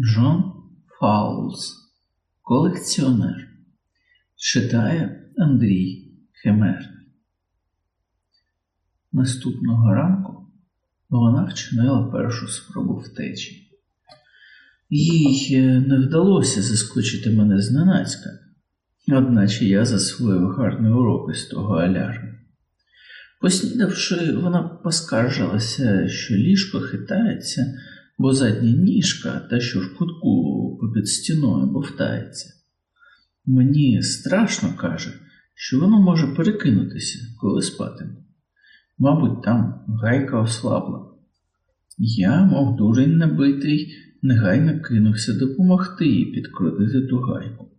Джон Фаулс, колекціонер, читає Андрій Хемер. Наступного ранку вона вчинила першу спробу втечі. Їй не вдалося заскочити мене зненацька, одначе я засвоїв гарний урок із того алярму. Поснідавши, вона поскаржилася, що ліжко хитається бо задня ніжка та що в кутку попід стіною бовтається. Мені страшно каже, що воно може перекинутися, коли спатиме. Мабуть, там гайка ослабла. Я, мов дурень набитий, негайно кинувся допомогти їй підкрутити ту гайку.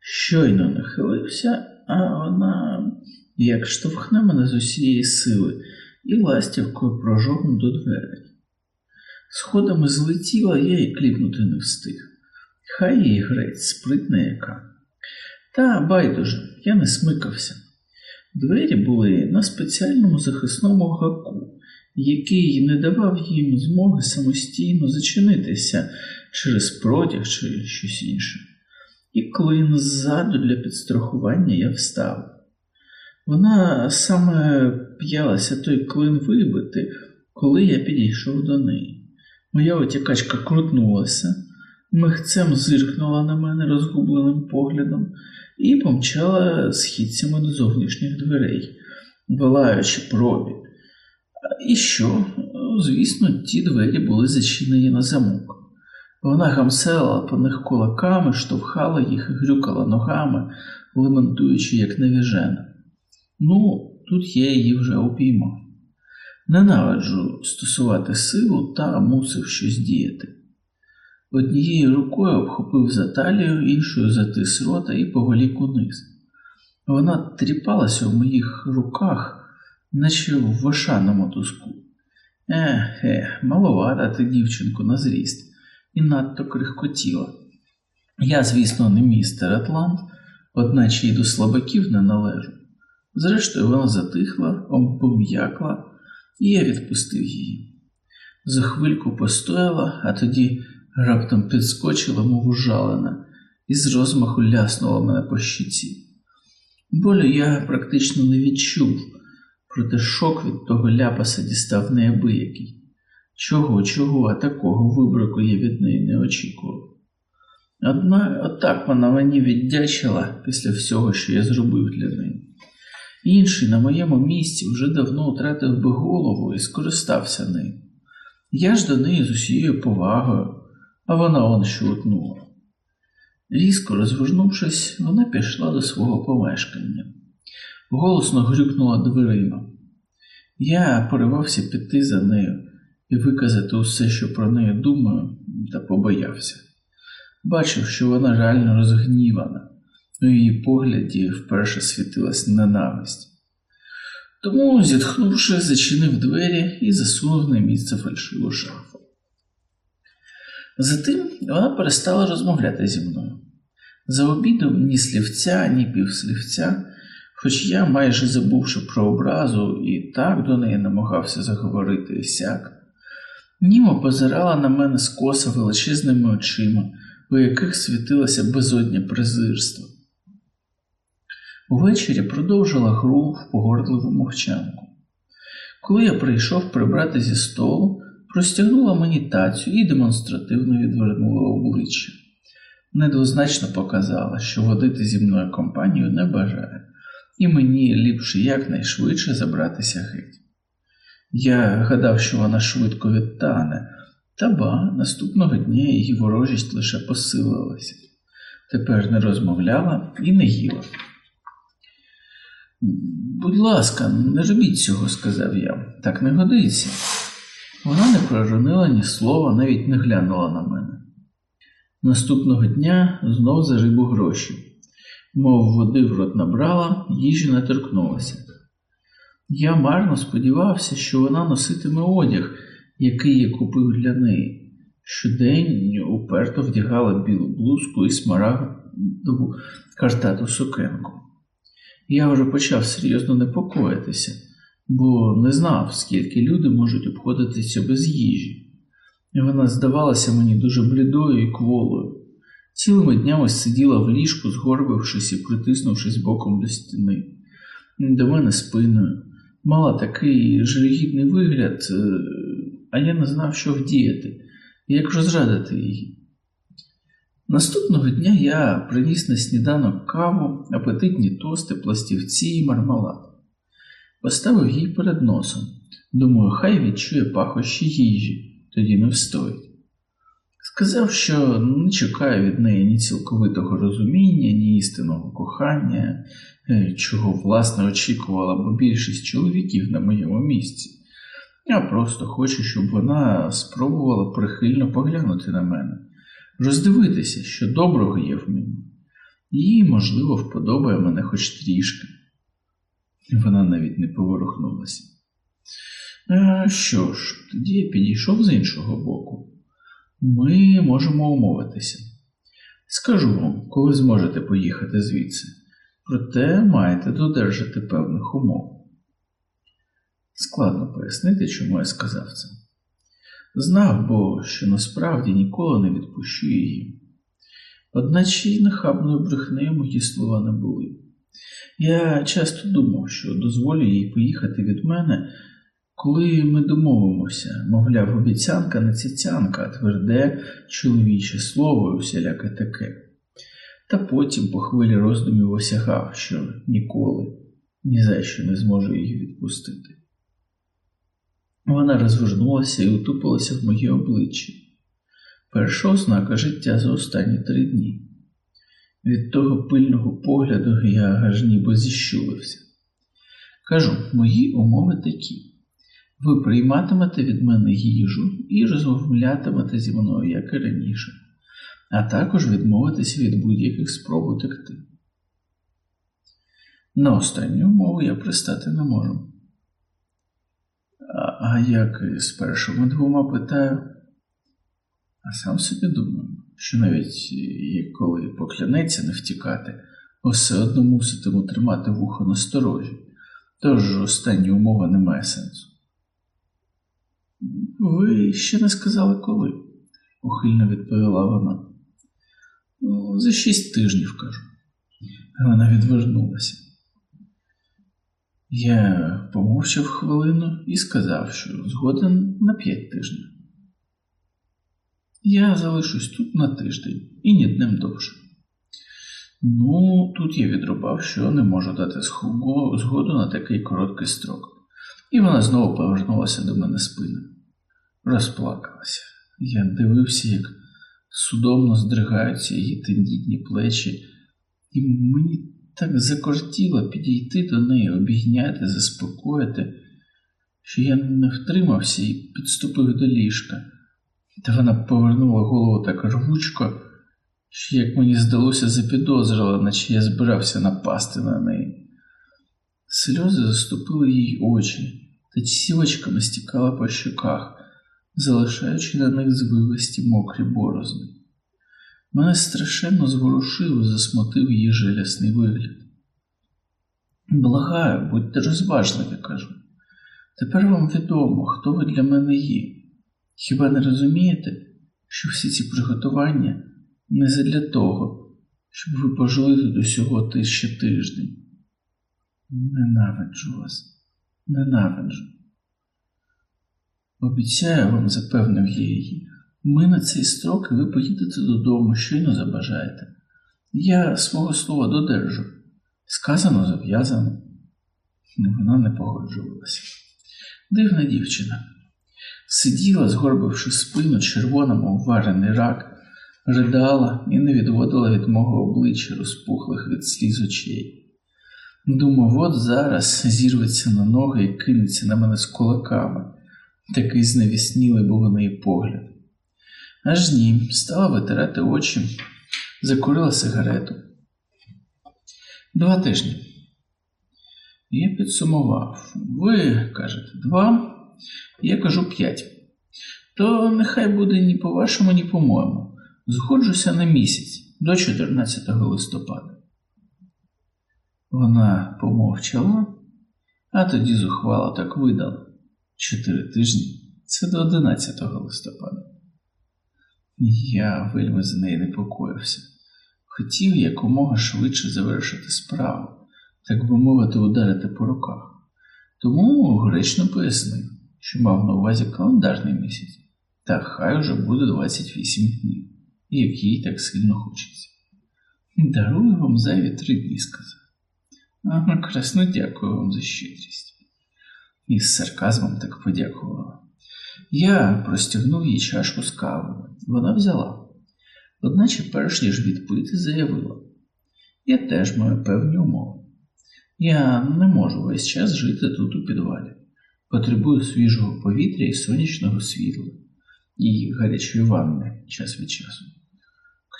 Щойно нахилився, а вона як штовхне мене з усієї сили і ластівкою прожогну до дверей. Сходами злетіла, я й кліпнути не встиг. Хай їй грець, спритна яка. Та байдуже, я не смикався. Двері були на спеціальному захисному гаку, який не давав їм змоги самостійно зачинитися через протяг чи щось інше. І клин ззаду для підстрахування я встав. Вона саме п'ялася той клин вибити, коли я підійшов до неї. Моя отікачка крутнулася, михцем зиркнула на мене розгубленим поглядом і помчала східцями до зовнішніх дверей, вилаючи пробі. І що? Звісно, ті двері були зачинені на замок. Вона гамселила по них кулаками, штовхала їх і грюкала ногами, лементуючи, як невіжена. Ну, тут я її вже упіймав. Ненавиджу стосувати силу та мусив щось діяти. Однією рукою обхопив за талію, іншою затис рота і поволік униз. Вона тріпалася в моїх руках, наче в мотузку. Ех, ех, маловата ти, дівчинку, на зріст, і надто крихкотіла. Я, звісно, не містер Атлант, одначе й до слабаків не належу. Зрештою, вона затихла, обм'якла і я відпустив її. За хвильку постояла, а тоді раптом підскочила, мов ужалена, і з розмаху ляснула мене по щиці. Болю я практично не відчув, проте шок від того ляпаса дістав неабиякий. Чого, чого, а такого виброку я від неї не очікував. Одна отак вона мені віддячила після всього, що я зробив для неї. Інший на моєму місці вже давно втратив би голову і скористався ним. Я ж до неї з усією повагою, а вона он що утнула. Різко розвернувшись, вона пішла до свого помешкання, голосно грюкнула дверима. Я поривався піти за нею і виказати усе, що про неї думаю, та побоявся. Бачив, що вона реально розгнівана. У її погляді вперше світилась ненависть. Тому, зітхнувши, зачинив двері і засунув на місце фальшиву шафу. Затим вона перестала розмовляти зі мною. За обідом ні слівця, ні півслівця, хоч я, майже забувши про образу, і так до неї намагався заговорити і сяк, німо позирала на мене скоса величезними очима, у яких світилося безодня презирства. Увечері продовжила гру в погордливу мовчанку. Коли я прийшов прибрати зі столу, простягнула мені тацю і демонстративно відвернула обличчя. Недвозначно показала, що водити зі мною компанію не бажає, і мені ліпше якнайшвидше забратися геть. Я гадав, що вона швидко відтане, та ба, наступного дня її ворожість лише посилилася. Тепер не розмовляла і не їла. Будь ласка, не робіть цього, сказав я, так не годиться. Вона не проронила ні слова, навіть не глянула на мене. Наступного дня знов за рибу гроші, мов води в рот набрала, їжі не торкнулася. Я марно сподівався, що вона носитиме одяг, який я купив для неї. Щодень уперто вдягала білу блузку і смарагдову картату сукенку. Я вже почав серйозно непокоїтися, бо не знав, скільки люди можуть обходитися без їжі. вона здавалася мені дуже блідою і кволою. Цілими днями сиділа в ліжку, згорбившись і притиснувшись боком до стіни, до мене спиною. Мала такий жалюгідний вигляд, е, а я не знав, що вдіяти, як розрадити її. Наступного дня я приніс на сніданок каву, апетитні тости, пластівці і мармелад. Поставив їй перед носом. Думаю, хай відчує пахощі їжі, тоді не встоїть. Сказав, що не чекає від неї ні цілковитого розуміння, ні істинного кохання, е, чого власне очікувала б більшість чоловіків на моєму місці. Я просто хочу, щоб вона спробувала прихильно поглянути на мене, роздивитися, що доброго є в мені, їй, можливо, вподобає мене хоч трішки. Вона навіть не поворухнулася. А Що ж, тоді я підійшов з іншого боку. Ми можемо умовитися. Скажу вам, коли зможете поїхати звідси, проте маєте додержати певних умов. Складно пояснити, чому я сказав це. Знав, бо що насправді ніколи не відпущу її. Одначе нахабною брехнею мої слова не були. Я часто думав, що дозволю їй поїхати від мене, коли ми домовимося, мовляв, обіцянка не цяцянка, тверде чоловіче слово і всіляке таке. Та потім по хвилі роздумів осягав, що ніколи ні за що не зможу її відпустити. Вона розвернулася і утупилася в моє обличчя. Перша ознака життя за останні три дні. Від того пильного погляду я аж ніби зіщулився. Кажу, мої умови такі. Ви прийматимете від мене їжу і розмовлятимете зі мною, як і раніше, а також відмовитися від будь-яких спроб утекти. На останню умову я пристати не можу. А, як з першими двома питаю, а сам собі думаю, що навіть коли поклянеться не втікати, все одно муситиму тримати вухо на сторожі, тож остання умова не має сенсу. Ви ще не сказали коли, ухильно відповіла вона. «Ну, за шість тижнів кажу. Вона відвернулася. Я помовчав хвилину і сказав, що згоден на п'ять тижнів. Я залишусь тут на тиждень і ні днем довше. Ну, тут я відрубав, що не можу дати згоду на такий короткий строк, і вона знову повернулася до мене спиною. Розплакалася. Я дивився, як судомно здригаються її тендітні плечі, і мені так закортіло підійти до неї, обійняти, заспокоїти, що я не втримався і підступив до ліжка. Та вона повернула голову так рвучко, що, як мені здалося, запідозрила, наче я збирався напасти на неї. Сльози заступили їй очі, та сівочками стікала по щоках, залишаючи на них звивисті мокрі борозни. Мене страшенно зворушив і засмотив її жалісний вигляд. Благаю, будьте розважливі, кажу. Тепер вам відомо, хто ви для мене є. Хіба не розумієте, що всі ці приготування не задля того, щоб ви пожили тут усього ти тиждень? Ненавиджу вас, ненавиджу. Обіцяю вам, запевнив я її, ми на цей строк ви поїдете додому, щойно забажаєте. Я свого слова додержу. Сказано, зав'язано. Вона не погоджувалася. Дивна дівчина. Сиділа, згорбивши спину, червона, мов варений рак, ридала і не відводила від мого обличчя розпухлих від сліз очей. Думав, от зараз зірветься на ноги і кинеться на мене з кулаками, такий зневіснілий був у неї погляд. Аж ні, стала витирати очі, закурила сигарету. Два тижні. Я підсумував. Ви кажете, два. Я кажу п'ять. То нехай буде ні по-вашому, ні по-моєму. Зходжуся на місяць до 14 листопада. Вона помовчала, а тоді зухвала так видала. Чотири тижні це до 11 листопада. Я вельми за неї непокоївся. Хотів якомога швидше завершити справу, так би мовити, ударити по руках. Тому гречно пояснив, що мав на увазі календарний місяць, та хай уже буде 28 днів, як їй так сильно хочеться. Дарую вам зайві три дні, сказав. Ага, красно дякую вам за щедрість. І з сарказмом так подякувала. Я простягнув їй чашку з кавою. Вона взяла. Одначе, перш ніж відпити, заявила: Я теж маю певні умови. Я не можу весь час жити тут у підвалі. Потребую свіжого повітря і сонячного світла, і гарячої ванни час від часу.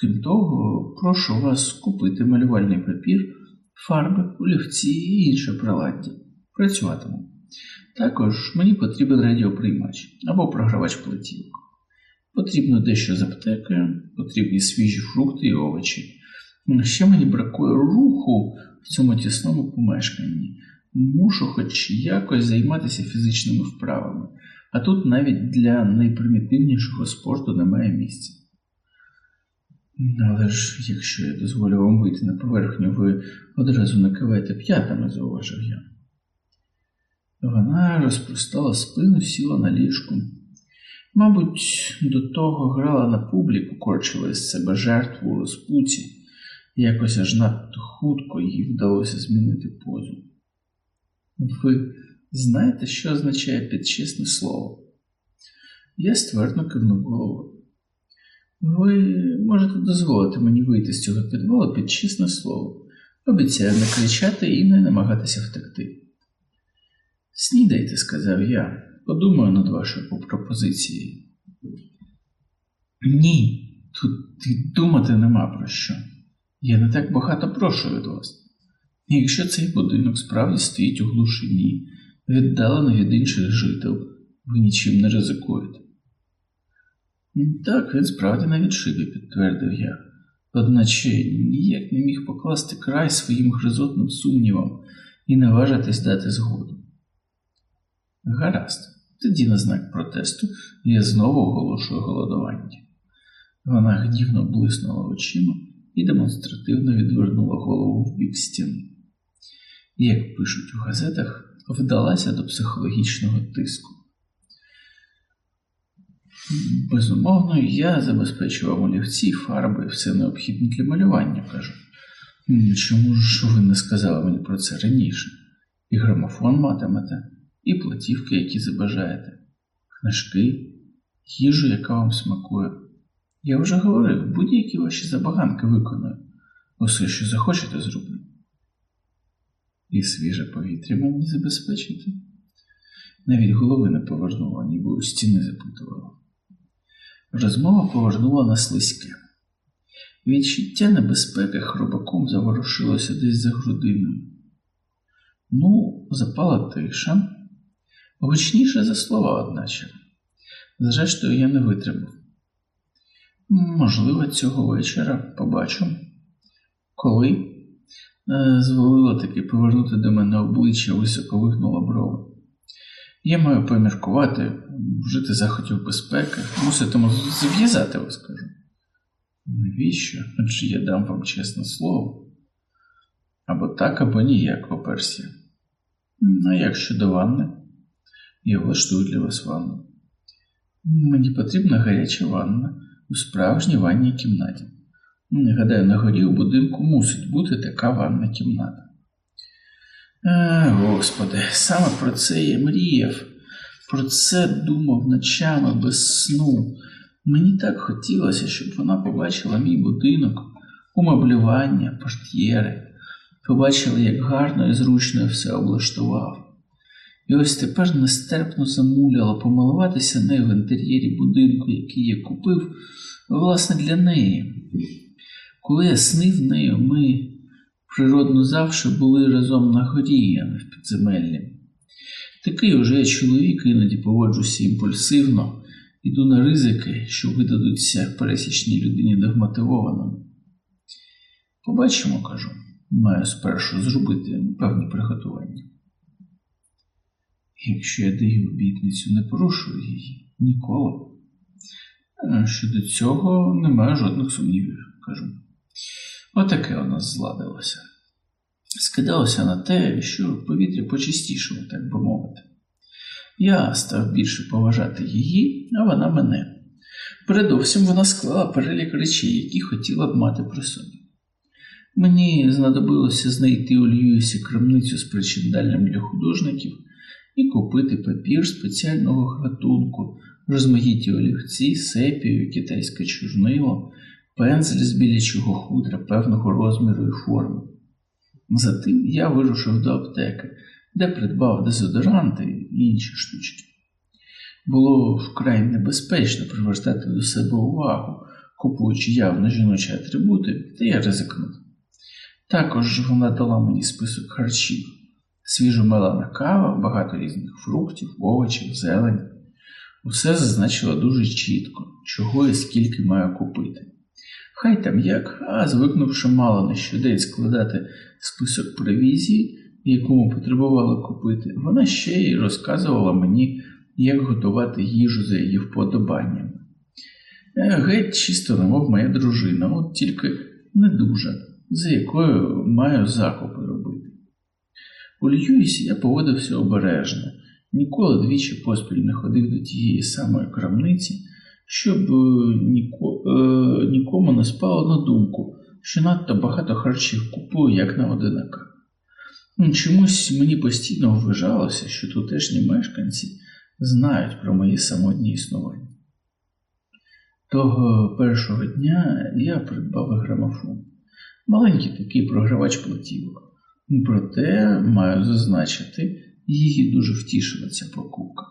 Крім того, прошу вас купити малювальний папір, фарби, олівці і інше приладдя. Працюватиму. Також мені потрібен радіоприймач або програвач платівок. Потрібно дещо з аптеки, потрібні свіжі фрукти і овочі. Ще мені бракує руху в цьому тісному помешканні. Мушу хоч якось займатися фізичними вправами, а тут навіть для найпримітивнішого спорту немає місця. Але ж, якщо я дозволю вам вийти на поверхню, ви одразу накиваєте п'ятами, зауважив я. Вона розпростала спину, сіла на ліжку. Мабуть, до того грала на публіку, корчила із себе жертву у розпуці, якось аж надто хутко їй вдалося змінити позу. Ви знаєте, що означає підчесне слово? Я ствердно кивнув головою. Ви можете дозволити мені вийти з цього підвалу під чесне слово. Обіцяю не кричати і не намагатися втекти. Снідайте, сказав я, подумаю над вашою пропозицією. Ні, тут і думати нема про що. Я не так багато прошу від вас. Якщо цей будинок справді стоїть у глушині, віддалено від інших жител, ви нічим не ризикуєте. Так, він справді на відшибі, підтвердив я, одначе ніяк не міг покласти край своїм гризотним сумнівам і наважитись дати згоду. Гаразд, тоді на знак протесту я знову оголошую голодування. Вона гнівно блиснула очима і демонстративно відвернула голову в бік стіни. Як пишуть у газетах, вдалася до психологічного тиску. Безумовно, я забезпечував олівці, фарби і все необхідне для малювання, кажу. Чому ж ви не сказали мені про це раніше? І грамофон матимете, і платівки, які забажаєте, книжки, їжу, яка вам смакує. Я вже говорив, будь-які ваші забаганки виконую. Усе, що захочете, зроблю. І свіже повітря мені забезпечити. Навіть голови не повернула, ніби у стіни запитувала. Розмова повернула на слизьке. Відчуття небезпеки хробаком заворушилося десь за грудиною. Ну, запала тиша, гучніше за слова, одначе. Зрештою, я не витримав. Можливо, цього вечора побачу, коли е, зволила таки повернути до мене обличчя високо вигнула брови. Я маю поміркувати, вжити заходів безпеки, муситиму зв'язати вас, кажу. Навіщо? Адже я дам вам чесне слово. Або так, або ніяк, оперся. А як щодо ванни? Я влаштую для вас ванну. Мені потрібна гаряча ванна у справжній ванній кімнаті. Гадаю, на горі у будинку мусить бути така ванна кімната. А, Господи, саме про це я мріяв, про це думав ночами без сну. Мені так хотілося, щоб вона побачила мій будинок, умеблювання, портьєри, побачила, як гарно і зручно я все облаштував. І ось тепер нестерпно замуляла помилуватися нею в інтер'єрі будинку, який я купив, власне, для неї. Коли я снив нею, ми природно завжди були разом на горі, а не в підземеллі. Такий уже я чоловік іноді поводжуся імпульсивно, іду на ризики, що видадуться пересічній людині догмотивованими. Побачимо, кажу, маю спершу зробити певні приготування. Якщо я даю обітницю, не порушую її ніколи. щодо цього немає жодних сумнівів, кажу. Отаке у нас зладилося. Скидалося на те, що повітря почистішало, так би мовити. Я став більше поважати її, а вона мене. Передовсім вона склала перелік речей, які хотіла б мати при собі. Мені знадобилося знайти у Льюісі крамницю з причиндальним для художників і купити папір спеціального гатунку, розмаїті олівці, сепію, китайське чорнило, пензель з білячого хутра певного розміру і форми. Затим я вирушив до аптеки, де придбав дезодоранти і інші штучки. Було вкрай небезпечно привертати до себе увагу, купуючи явно жіночі атрибути, та я ризикнув. Також вона дала мені список харчів, свіжо мелана кава, багато різних фруктів, овочів, зелень. Усе зазначила дуже чітко, чого і скільки маю купити. Хай там як, а звикнувши мало на щодень складати список провізії, якому потребувала купити, вона ще й розказувала мені, як готувати їжу за її вподобаннями. Е, геть чисто, немов моя дружина, от тільки не дуже, за якою маю закупи робити. У Льюісі я поводився обережно, ніколи двічі поспіль не ходив до тієї самої крамниці, щоб е, ніко, е, нікому не спало на думку, що надто багато харчів купую як на одинака. Чомусь мені постійно вважалося, що тутешні мешканці знають про моє самотнє існування. Того першого дня я придбав грамофон, маленький такий програвач платівок. Проте маю зазначити, її дуже втішила ця покупка.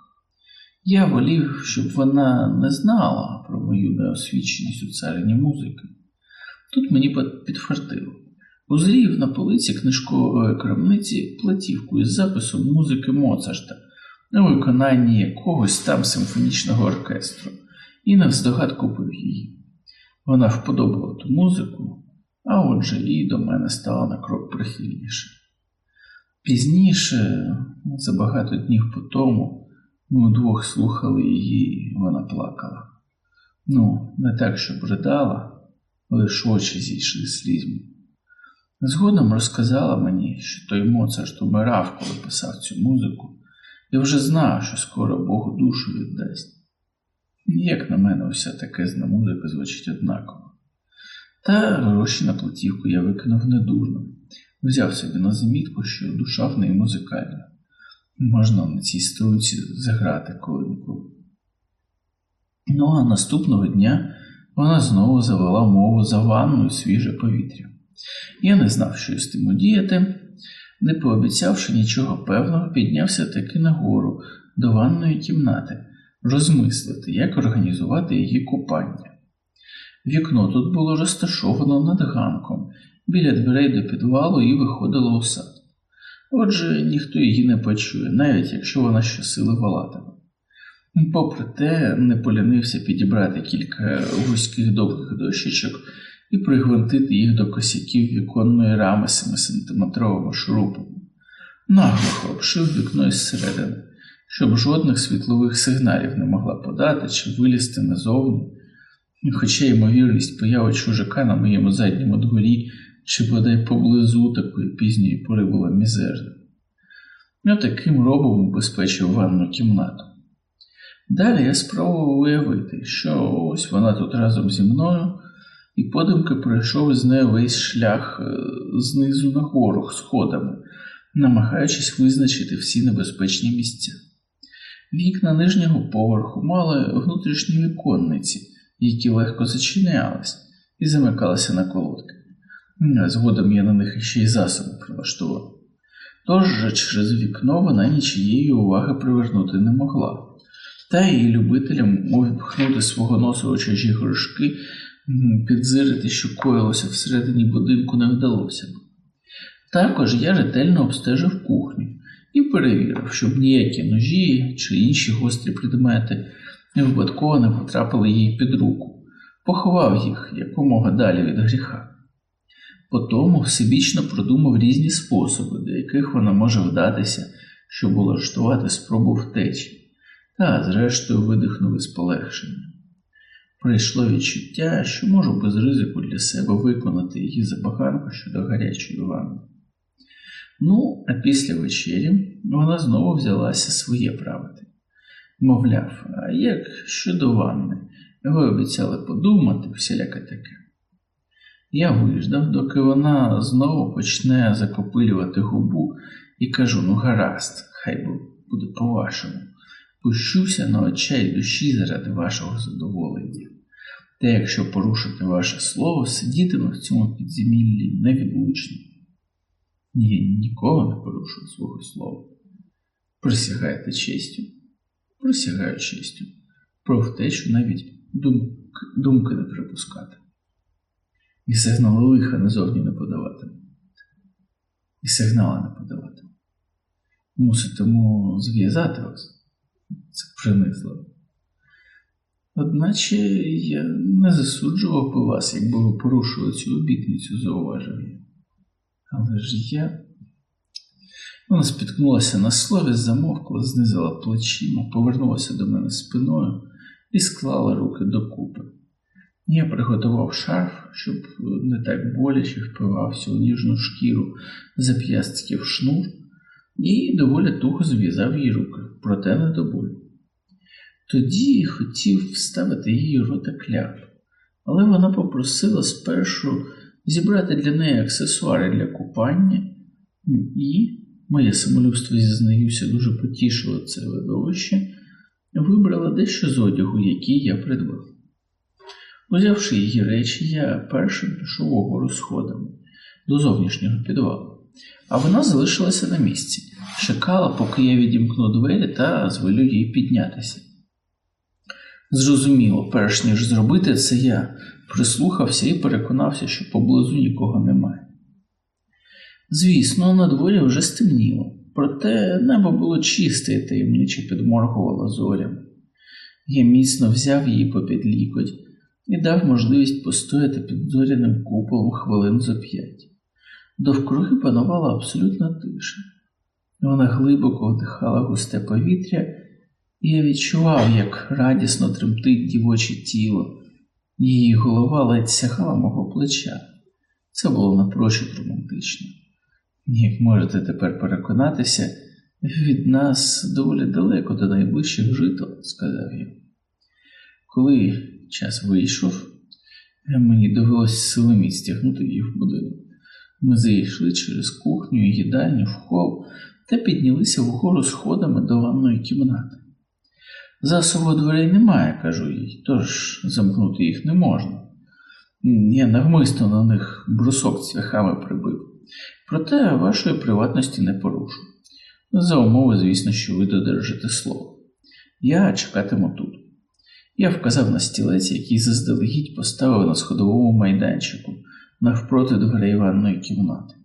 Я волів, щоб вона не знала про мою неосвіченість у царині музики. Тут мені підфартило. Узрів на полиці книжкової крамниці платівку із записом музики Моцарта на виконанні якогось там симфонічного оркестру і навздогад купив її. Вона вподобала ту музику, а отже і до мене стала на крок прихильніше. Пізніше, за багато днів по тому, ми удвох слухали її, і вона плакала. Ну, не так, щоб ридала, лише очі зійшли слізьми. Згодом розказала мені, що той Моцарт умирав, коли писав цю музику, і вже знав, що скоро Богу душу віддасть. Як на мене, уся такезна музика звучить однаково. Та гроші на платівку я викинув недурно, взяв собі на замітку, що душа в неї музикальна. Можна на цій струнці заграти коли-ніколи. Ну а наступного дня вона знову завела мову за ванною свіже повітря. Я не знав, що з тим удіяти, не пообіцявши нічого певного, піднявся таки нагору до ванної кімнати, розмислити, як організувати її купання. Вікно тут було розташовано над ганком, біля дверей до підвалу і виходило у сад. Отже, ніхто її не почує, навіть якщо вона щосили волатиме. Попри те, не полінився підібрати кілька вузьких довгих дощечок і пригвинтити їх до косяків віконної рами 7-сантиметровими шурупами. Наглухо обшив вікно із середини, щоб жодних світлових сигналів не могла подати чи вилізти назовні. Хоча ймовірність появи чужака на моєму задньому дворі чи бодай поблизу такої пізньої пори була мізерна. Я таким робом убезпечив ванну кімнату. Далі я спробував уявити, що ось вона тут разом зі мною, і подумки пройшов із нею весь шлях е, знизу нагору сходами, намагаючись визначити всі небезпечні місця. Вікна нижнього поверху мали внутрішні віконниці, які легко зачинялись і замикалися на колодки. Згодом я на них ще й засоби прилаштував. Тож через вікно вона нічиєї уваги привернути не могла, та і любителям увіпхнути свого носа у чужі горшки, підзирити, що коїлося всередині будинку, не вдалося. Також я ретельно обстежив кухню і перевірив, щоб ніякі ножі чи інші гострі предмети випадково не потрапили їй під руку, поховав їх якомога далі від гріха. Потому всебічно продумав різні способи, до яких вона може вдатися, щоб улаштувати спробу втечі, та, зрештою, видихнув із полегшення. Прийшло відчуття, що можу без ризику для себе виконати її забаганку щодо гарячої ванни. Ну, а після вечері вона знову взялася своє правити. Мовляв, а як щодо ванни, ви обіцяли подумати, всіляке таке. Я виждав, доки вона знову почне закопилювати губу і кажу: ну, гаразд, хай буде по-вашому. Пущуся на очей душі заради вашого задоволення. Та якщо порушити ваше слово, сидітиме в цьому підземіллі невідлучно. Ні, ніколи не порушую свого слова. Присягаєте честю? Присягаю честю. Про втечу навіть думки, думки не припускати. І сигнали лиха назовні не подаватиму. І сигнали не подаватиму. Муситиму зв'язати вас. Це принизливо. Одначе я не засуджував би вас, якби ви порушили цю обітницю, зауважив я. Але ж я. Вона спіткнулася на слові, замовкла, знизила плечима, повернулася до мене спиною і склала руки докупи. Я приготував шарф, щоб не так боляче впивався у ніжну шкіру зап'ястків шнур, і доволі туго зв'язав її руки, проте не до болю. Тоді хотів вставити її рота кляп, але вона попросила спершу зібрати для неї аксесуари для купання, і, моє самолюбство зізнаюся, дуже потішило це видовище, вибрала дещо з одягу, який я придбав. Узявши її речі, я першим пішов угору сходами до зовнішнього підвалу, а вона залишилася на місці, чекала, поки я відімкну двері та звелю їй піднятися. Зрозуміло, перш ніж зробити це, я прислухався і переконався, що поблизу нікого немає. Звісно, на дворі вже стемніло, проте небо було чисте і таємниче підморгувало зорями. Я міцно взяв її попід лікоть і дав можливість постояти під зоряним куполом хвилин зо п'ять. Довкруги панувала абсолютна тиша. Вона глибоко вдихала густе повітря, і я відчував, як радісно тремтить дівоче тіло. Її голова ледь сягала мого плеча. Це було напрочуд романтично. Як можете тепер переконатися, від нас доволі далеко до найближчих жител, сказав я. Коли час вийшов, мені довелося силоміць стягнути її в будинок. Ми зайшли через кухню їдальню в хол та піднялися вгору сходами до ванної кімнати. Засобу дверей немає, кажу їй, тож замкнути їх не можна. Я навмисно на них брусок цвяхами прибив. Проте вашої приватності не порушу. За умови, звісно, що ви додержите слово. Я чекатиму тут. Я вказав на стілець, який заздалегідь поставив на сходовому майданчику навпроти дверей ванної кімнати.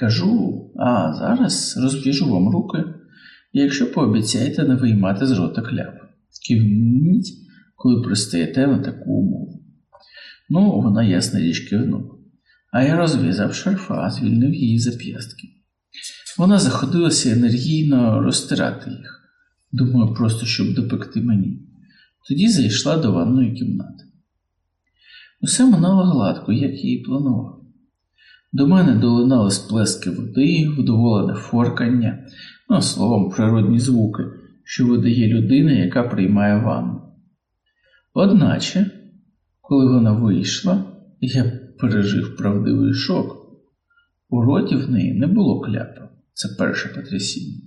Кажу, а зараз розв'яжу вам руки, якщо пообіцяєте не виймати з рота кляп. Кивніть, коли пристаєте на таку умову. Ну, вона ясна річ кивнула. А я розв'язав шарфа, звільнив її зап'ястки. Вона заходилася енергійно розтирати їх, думаю, просто щоб допекти мені. Тоді зайшла до ванної кімнати. Усе минало гладко, як і планував. До мене долинали сплески води, вдоволене форкання, ну, словом, природні звуки, що видає людина, яка приймає ванну. Одначе, коли вона вийшла, я пережив правдивий шок. У роті в неї не було кляпа, це перше потрясіння.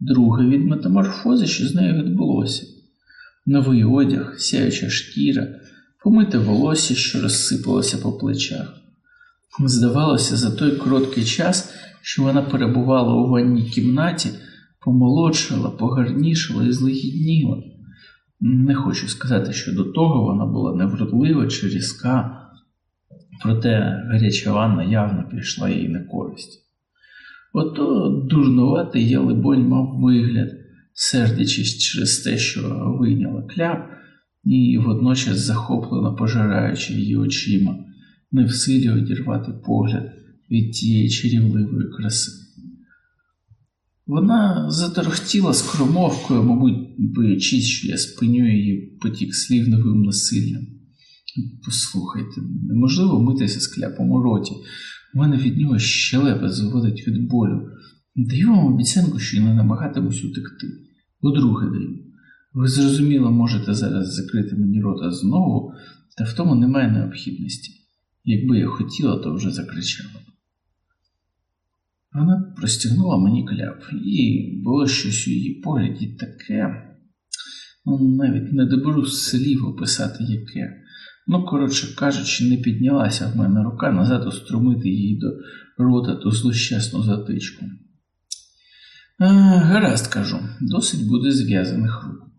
Друге від метаморфози, що з нею відбулося. Новий одяг, сяюча шкіра, помите волосся, що розсипалося по плечах. Здавалося, за той короткий час, що вона перебувала у ванній кімнаті, помолодшала, погарнішала і злегідніла. Не хочу сказати, що до того вона була невродлива чи різка, проте гаряча ванна явно пішла їй на користь. Ото дурнуватий я, либонь, мав вигляд, сердячись через те, що вийняла кляп, і водночас захоплено пожираючи її очима, не в силі одірвати погляд від тієї чарівливої краси. Вона заторохтіла скромовкою, мабуть, боячись, що я спиню її потік слів новим насиллям. Послухайте, неможливо митися з кляпом у роті. У мене від нього щелепа заводить від болю. Даю вам обіцянку, що я не намагатимусь утекти. По-друге, даю. Ви зрозуміло можете зараз закрити мені рота знову, та в тому немає необхідності. Якби я хотіла, то вже закричала. Вона простягнула мені кляп, і було щось у її погляді таке, ну, навіть не доберу слів описати яке. Ну, коротше кажучи, не піднялася в мене рука назад уструмити її до рота ту злощасну затичку. А, гаразд кажу, досить буде зв'язаних рук.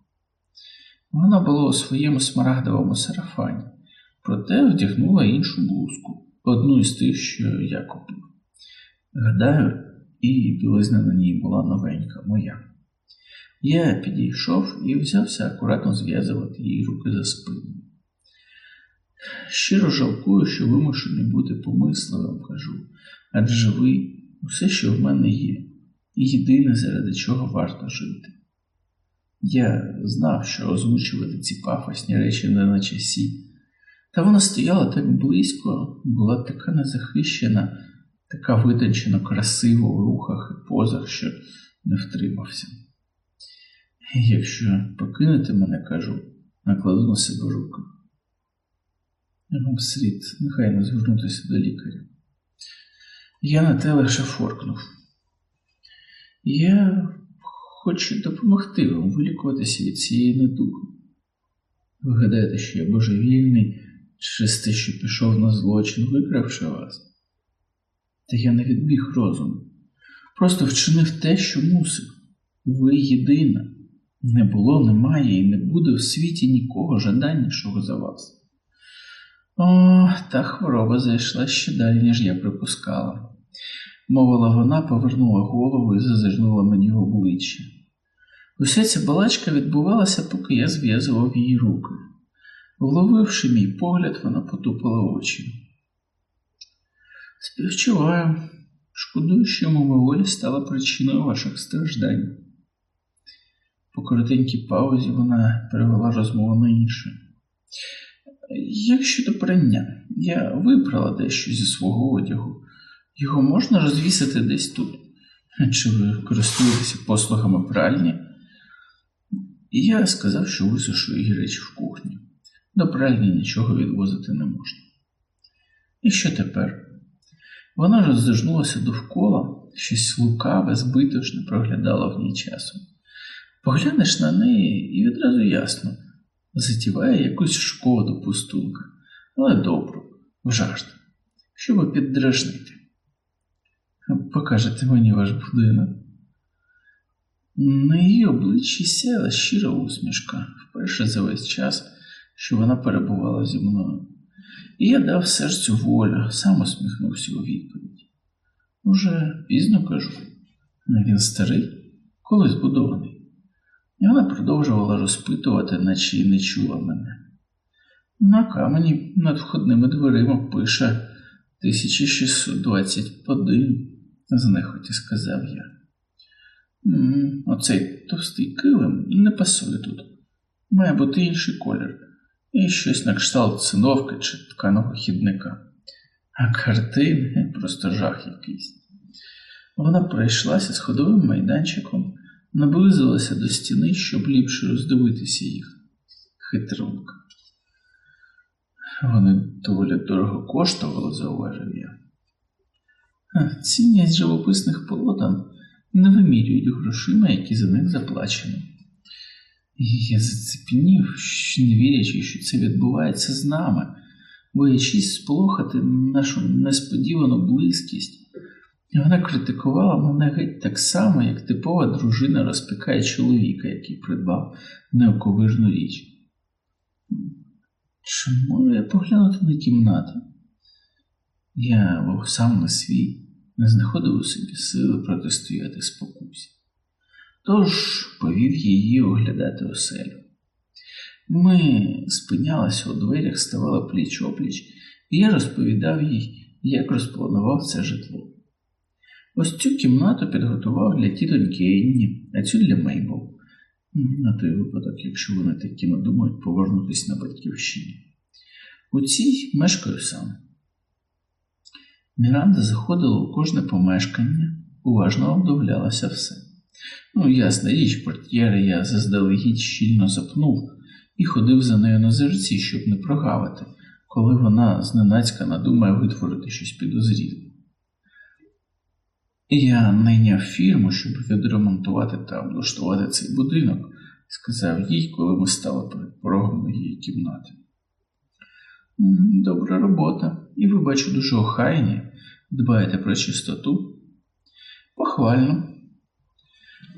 Вона була у своєму смарагдовому сарафані, проте вдягнула іншу блузку, одну із тих, що я купив. Гадаю, і білизна на ній була новенька, моя. Я підійшов і взявся акуратно зв'язувати їй руки за спиною. Щиро жалкую, що вимушений бути помисливим, кажу, адже ви усе, що в мене є, єдине, заради чого варто жити. Я знав, що озвучувати ці пафосні речі не на часі, та вона стояла так близько, була така незахищена, така витончено красива у рухах і позах, що не втримався. Якщо покинете мене, кажу, накладу на себе руки. Вам слід негайно звернутися до лікаря. Я на те лише форкнув. Я хочу допомогти вам вилікуватися від цієї недуги. Ви гадаєте, що я божевільний через те, що пішов на злочин, викравши вас? Та я не відбіг розуму. Просто вчинив те, що мусив. Ви єдина. Не було, немає і не буде в світі нікого жаданнішого за вас. О, та хвороба зайшла ще далі, ніж я припускала. Мовила вона, повернула голову і зазирнула мені в обличчя. Уся ця балачка відбувалася, поки я зв'язував її руки. Вловивши мій погляд, вона потупила очі. Співчуваю, шкодую, що мимоволі стала причиною ваших страждань. По коротенькій паузі вона перевела розмову на інше. Як щодо прання, я вибрала дещо зі свого одягу. Його можна розвісити десь тут. Чи ви користуєтеся послугами пральні? І я сказав, що висушу її речі в кухні. До пральні нічого відвозити не можна. І що тепер? Вона роззирнулася довкола, щось лукаве, збитошне проглядала в ній часом. Поглянеш на неї і відразу ясно затіває якусь шкоду пустунка, але добру, в жарт, щоб піддражнити. Покажете мені ваш будинок. На її обличчі сяла щира усмішка вперше за весь час, що вона перебувала зі мною. І я дав серцю волю, сам усміхнувся у відповідь. Уже пізно кажу, він старий, коли збудований. І вона продовжувала розпитувати, наче й не чула мене. На камені над входними дверима пише 1621, знехоті сказав я. Оцей товстий килим не пасує тут. Має бути інший колір, і щось на кшталт циновки чи тканого хідника. А картини просто жах якийсь. Вона пройшлася сходовим майданчиком наблизилася до стіни, щоб ліпше роздивитися їх. Хитрунка. Вони доволі дорого коштували, зауважив я. Цінність живописних полотен не вимірюють грошима, які за них заплачені. Я зацепенів, не вірячи, що це відбувається з нами, боячись сполохати нашу несподівану близькість. Вона критикувала мене геть так само, як типова дружина розпікає чоловіка, який придбав неоковижну річ. Чи можу я поглянути на кімнату? Я був сам на свій, не знаходив у собі сили протистояти спокусі. Тож повів її оглядати оселю. Ми спинялися у дверях, ставали пліч опліч, і я розповідав їй, як розпланував це житло. Ось цю кімнату підготував для тітоньки Енні, а цю для Мейбл. На той випадок, якщо вони таки надумають повернутися на батьківщині. У цій мешкаю сам. Міранда заходила у кожне помешкання, уважно обдивлялася все. Ну, ясна річ, портьєри я заздалегідь щільно запнув і ходив за нею на зерці, щоб не прогавити, коли вона зненацька надумає витворити щось підозріле. Я найняв фірму, щоб відремонтувати та облаштувати цей будинок, сказав їй, коли ми стали перед порогом моєї кімнати. Добра робота, і ви бачу дуже охайні, дбаєте про чистоту. Похвально.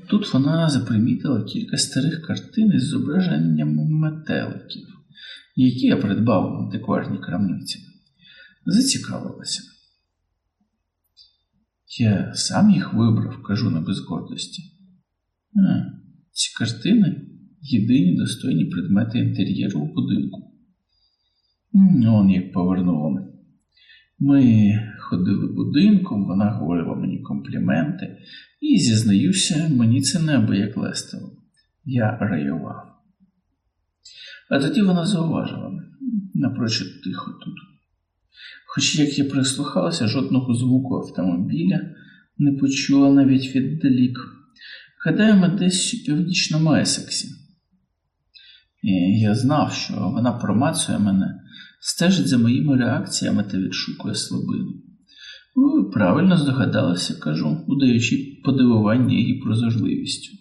Тут вона запримітила кілька старих картин із зображенням метеликів, які я придбав в антикварній крамниці. Зацікавилася. Я сам їх вибрав, кажу на безгордості. А, ці картини єдині достойні предмети інтер'єру у будинку. Он як повернула. Ми ходили будинком, вона говорила мені компліменти, і, зізнаюся, мені це небо як лестило. Я раював. А тоді вона зауважила напрочуд тихо тут. Хоч як я прислухалася, жодного звуку автомобіля не почула навіть віддалік. Гадаю, ми десь у північному Есексі. І я знав, що вона промацує мене, стежить за моїми реакціями та відшукує слабину. Ви правильно здогадалася, кажу, удаючи подивування її прозорливістю.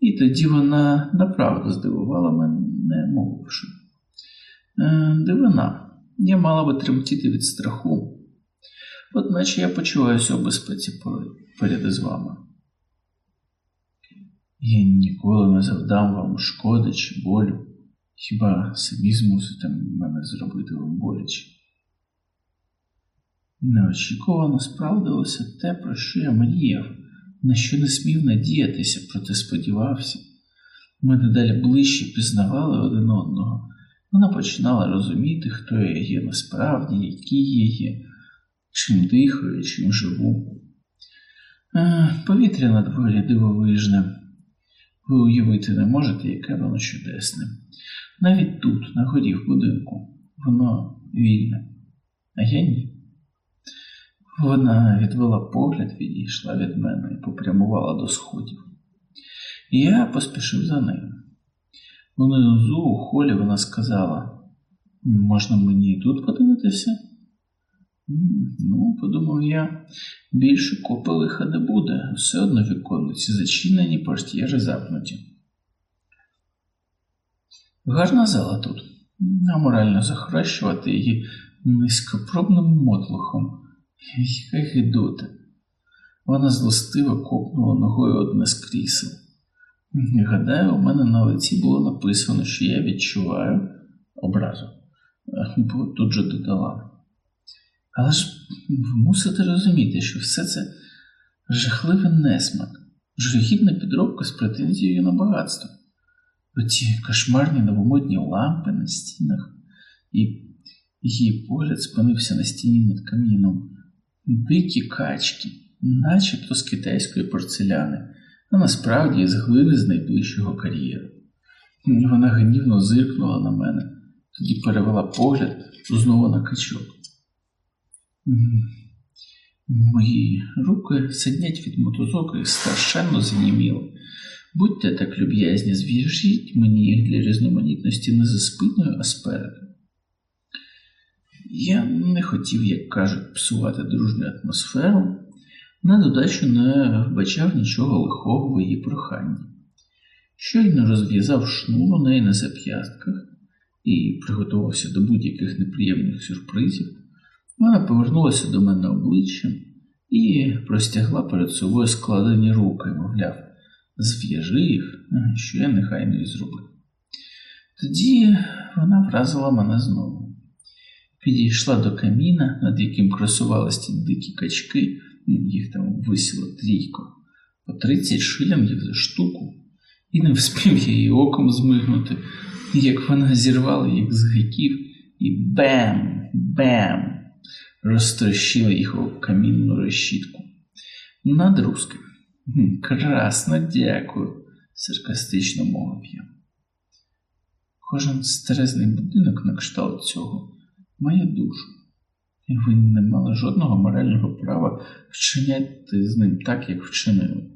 І тоді вона направду здивувала мене, мовивши. «Е, Дивина, я мала би тремтіти від страху, одначе я почуваюся у безпеці поряд із вами. Я ніколи не завдам вам шкоди чи болю, хіба самі змусите мене зробити вам боляче. Неочікувано справдилося те, про що я мріяв, на що не смів надіятися, проте сподівався. Ми дедалі ближче пізнавали один одного. Вона починала розуміти, хто я є насправді, який я є, чим дихаю, чим живу. Повітря на дворі дивовижне. Ви уявити не можете, яке воно чудесне. Навіть тут, на горі в будинку, воно вільне, а я ні. Вона відвела погляд, відійшла від мене і попрямувала до сходів. Я поспішив за нею. Внизу у холі вона сказала, можна мені і тут подивитися? Ну, подумав я, більше копи лиха не буде, все одно віконниці зачинені, портьєри запнуті. Гарна зала тут, аморально захрещувати її низькопробним мотлухом. Яка гидота. Вона злостиво копнула ногою одне з крісел. Гадаю, у мене на лиці було написано, що я відчуваю образу, бо тут же додала. Але ж ви мусите розуміти, що все це жахливий несмак, жалюгідна підробка з претензією на багатство. Оті кошмарні новомодні лампи на стінах, і її погляд спинився на стіні над каміном, дикі качки, начебто з китайської порцеляни а насправді з глини з найближчого кар'єру. Вона гнівно зиркнула на мене, тоді перевела погляд знову на качок. Мої руки сидять від мотузок і страшенно заніміли. Будьте так люб'язні, зв'яжіть мені їх для різноманітності не за спиною, а спереду. Я не хотів, як кажуть, псувати дружню атмосферу, на додачу не вбачав нічого лихого в її проханні. Щойно розв'язав шнур у неї на зап'ястках і приготувався до будь-яких неприємних сюрпризів, вона повернулася до мене обличчям і простягла перед собою складені руки, мовляв, зв'яжи їх, що я нехайно і зробив. Тоді вона вразила мене знову. Підійшла до каміна, над яким красувалися дикі качки їх там висіло трійко, по 30 шилінгів за штуку, і не вспів я її оком змигнути, як вона зірвала їх з гаків і бем, бем, розтрощила їх у камінну решітку. Над русским. Красно дякую, саркастично мовив я. Кожен стерезний будинок на кшталт цього має душу, і ви не мали жодного морального права вчиняти з ним так, як вчинили.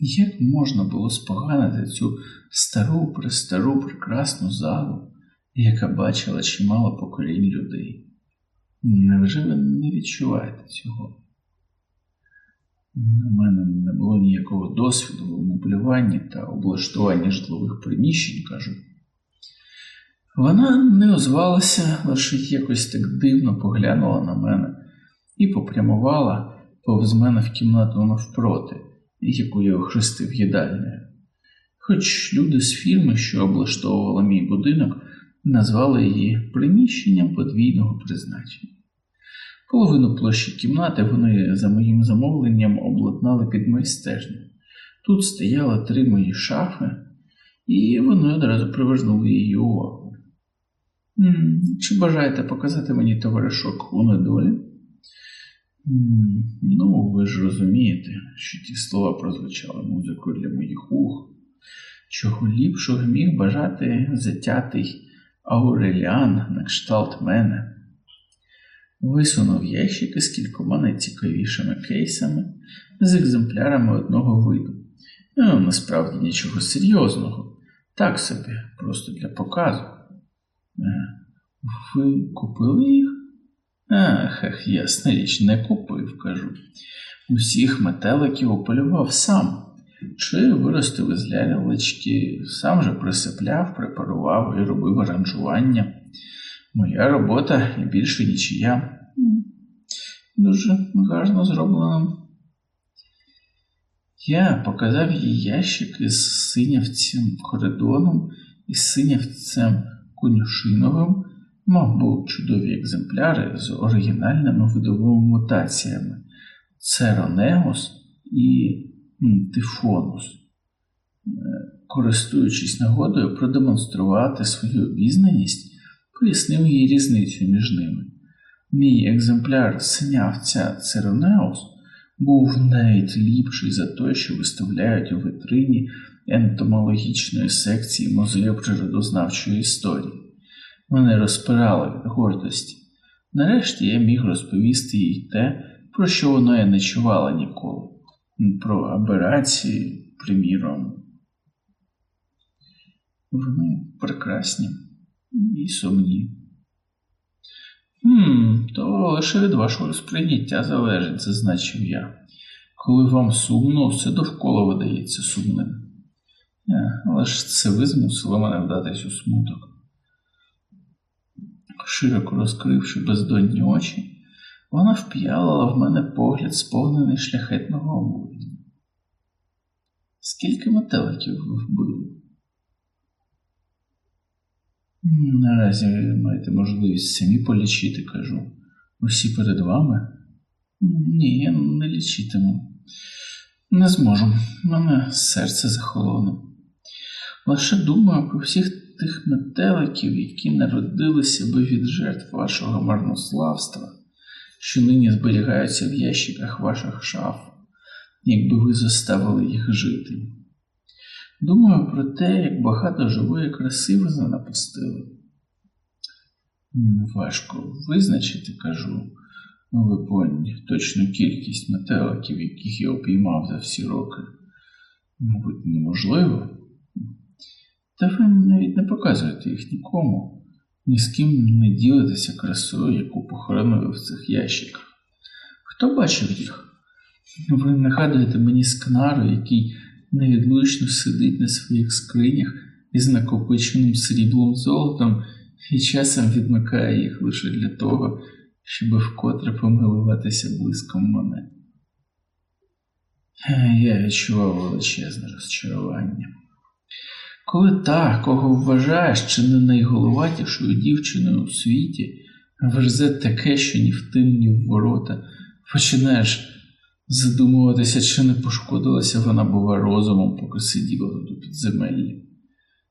Як можна було споганити цю стару, престару, прекрасну залу, яка бачила чимало поколінь людей? Невже ви не відчуваєте цього? У мене не було ніякого досвіду в меблюванні та облаштуванні житлових приміщень, кажу. Вона не озвалася, лише якось так дивно поглянула на мене і попрямувала повз мене в кімнату навпроти, яку я охрестив їдальнею. Хоч люди з фірми, що облаштовували мій будинок, назвали її приміщенням подвійного призначення. Половину площі кімнати вони за моїм замовленням обладнали під майстерню. Тут стояли три мої шафи, і вони одразу привернули її увагу. Чи бажаєте показати мені товаришок у недолі? Ну, ви ж розумієте, що ті слова прозвучали музикою для моїх ух. Чого ліпшого міг бажати затятий Ауреліан на кшталт мене. Висунув ящики з кількома найцікавішими кейсами з екземплярами одного виду. Ну, насправді нічого серйозного. Так собі, просто для показу. Е, ви купили їх? Ах, ясна річ, не купив, кажу. Усіх метеликів ополював сам. Чи виростив із лялечки, сам же присипляв, препарував і робив аранжування. Моя робота і більше нічия. Дуже гарно зроблено. Я показав їй ящик із синявцем коридоном і синявцем конюшиновим, мабуть, чудові екземпляри з оригінальними видовими мутаціями Церонеус і Тифонус. Е, користуючись нагодою продемонструвати свою обізнаність, пояснив їй різницю між ними. Мій екземпляр синявця Церонеус був навіть ліпший за той, що виставляють у витрині ентомологічної секції музею природознавчої історії. Мене розпирали гордості. Нарешті я міг розповісти їй те, про що вона і не чувала ніколи, про аберації, приміром. Вони прекрасні і сумні. «Хм, То лише від вашого сприйняття залежить, зазначив я. Коли вам сумно, все довкола видається сумним. Е, але ж це ви змусили мене вдатись у смуток. Широко розкривши бездонні очі, вона вп'ялила в мене погляд, сповнений шляхетного обурення. Скільки метеликів ви вбили? Наразі ви маєте можливість самі полічити, кажу. Усі перед вами? Ні, я не лічитиму. Не зможу. Мене серце захолоне. Лише думаю про всіх тих метеликів, які народилися би від жертв вашого марнославства, що нині зберігаються в ящиках ваших шаф, якби ви заставили їх жити. Думаю про те, як багато живої краси ви занапастили. Важко визначити, кажу, ви поні, точну кількість метеликів, яких я опіймав за всі роки. Мабуть, неможливо. Та ви навіть не показуєте їх нікому, ні з ким не ділитеся красою, яку похоронили в цих ящиках. Хто бачив їх? Ви нагадуєте мені скнару, який невідлучно сидить на своїх скринях із накопиченим сріблом золотом і часом відмикає їх лише для того, щоб вкотре помилуватися блиском монет. Я відчував величезне розчарування. Коли та, кого вважаєш чи не найголоватішою дівчиною у світі, верзе таке, що ні в тин, ні в ворота, починаєш задумуватися, чи не пошкодилася вона, бува, розумом, поки сиділа у підземеллі.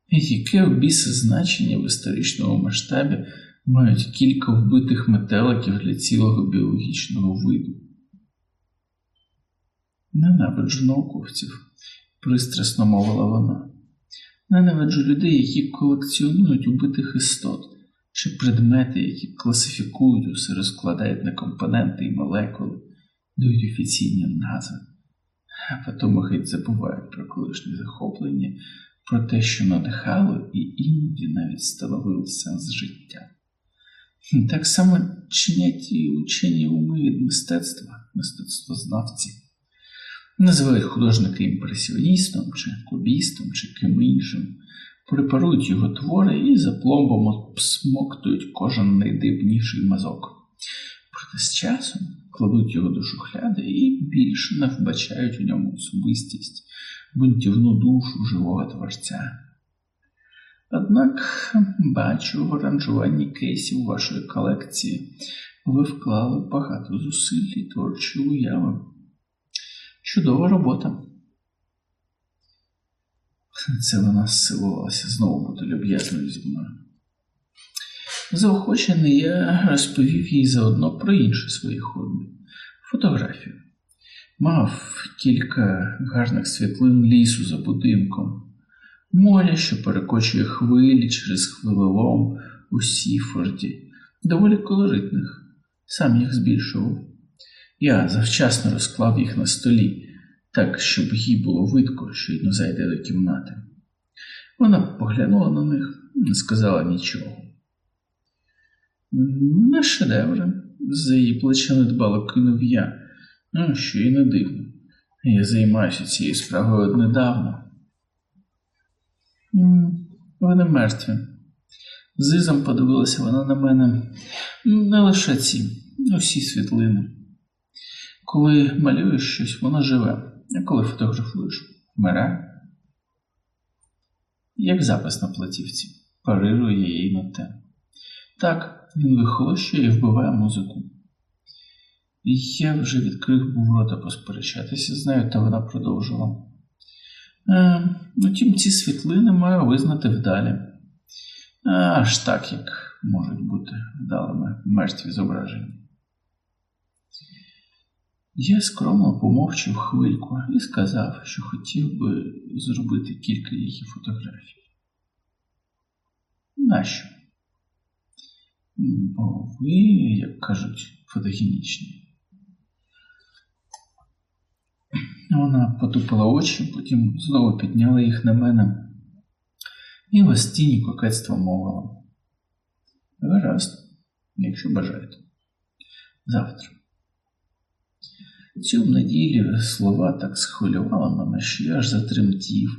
І яке в біса значення в історичному масштабі мають кілька вбитих метеликів для цілого біологічного виду? Ненавиджу науковців, пристрасно мовила вона. Ненавиджу людей, які колекціонують убитих істот, чи предмети, які класифікують усе, розкладають на компоненти і молекули, дають офіційні назви, а геть забувають про колишні захоплення, про те, що надихало, і іноді навіть становили сенс життя. Так само чинять і учені уми від мистецтва, мистецтвознавці. Називають художника імпресіоністом, чи кубістом, чи ким іншим, препарують його твори і за пломбом обсмоктують кожен найдивніший мазок. Проте з часом кладуть його до шухляди і більше не вбачають у ньому особистість, бунтівну душу живого творця. Однак бачу в аранжуванні кейсів вашої колекції ви вклали багато зусиль і творчої уяви. Чудова робота. Це вона силувалася знову бути люб'язною зі мною. Заохочений я розповів їй заодно про інше своє хобі фотографію. Мав кілька гарних світлин лісу за будинком, моря, що перекочує хвилі через хвилелом у Сіфорді, доволі колоритних, сам їх збільшував. Я завчасно розклав їх на столі, так, щоб їй було видко, що йду зайде до кімнати. Вона поглянула на них, не сказала нічого. Не шедеври, за її плече недбало кинув я, ну, що і не дивно. Я займаюся цією справою недавно. Вони мертві. Зизом подивилася вона на мене не лише ці, усі світлини. Коли малюєш щось, воно живе, а коли фотографуєш, вмирає. Як запис на платівці, парирує її на те. Так, він вихолощує і вбиває музику. Я вже відкрив був рота посперечатися з нею, та вона продовжила. Е, Утім, ці світлини маю визнати вдалі. Аж так, як можуть бути вдалими мертві зображення. Я скромно помовчав хвильку і сказав, що хотів би зробити кілька її фотографій. Нащо? Бо ви, як кажуть, фотогенічні. Вона потупила очі, потім знову підняла їх на мене і в стіні кокетства мовила. Гаразд, якщо бажаєте. Завтра. Цю неділю слова так схвилювали мене, що я аж затремтів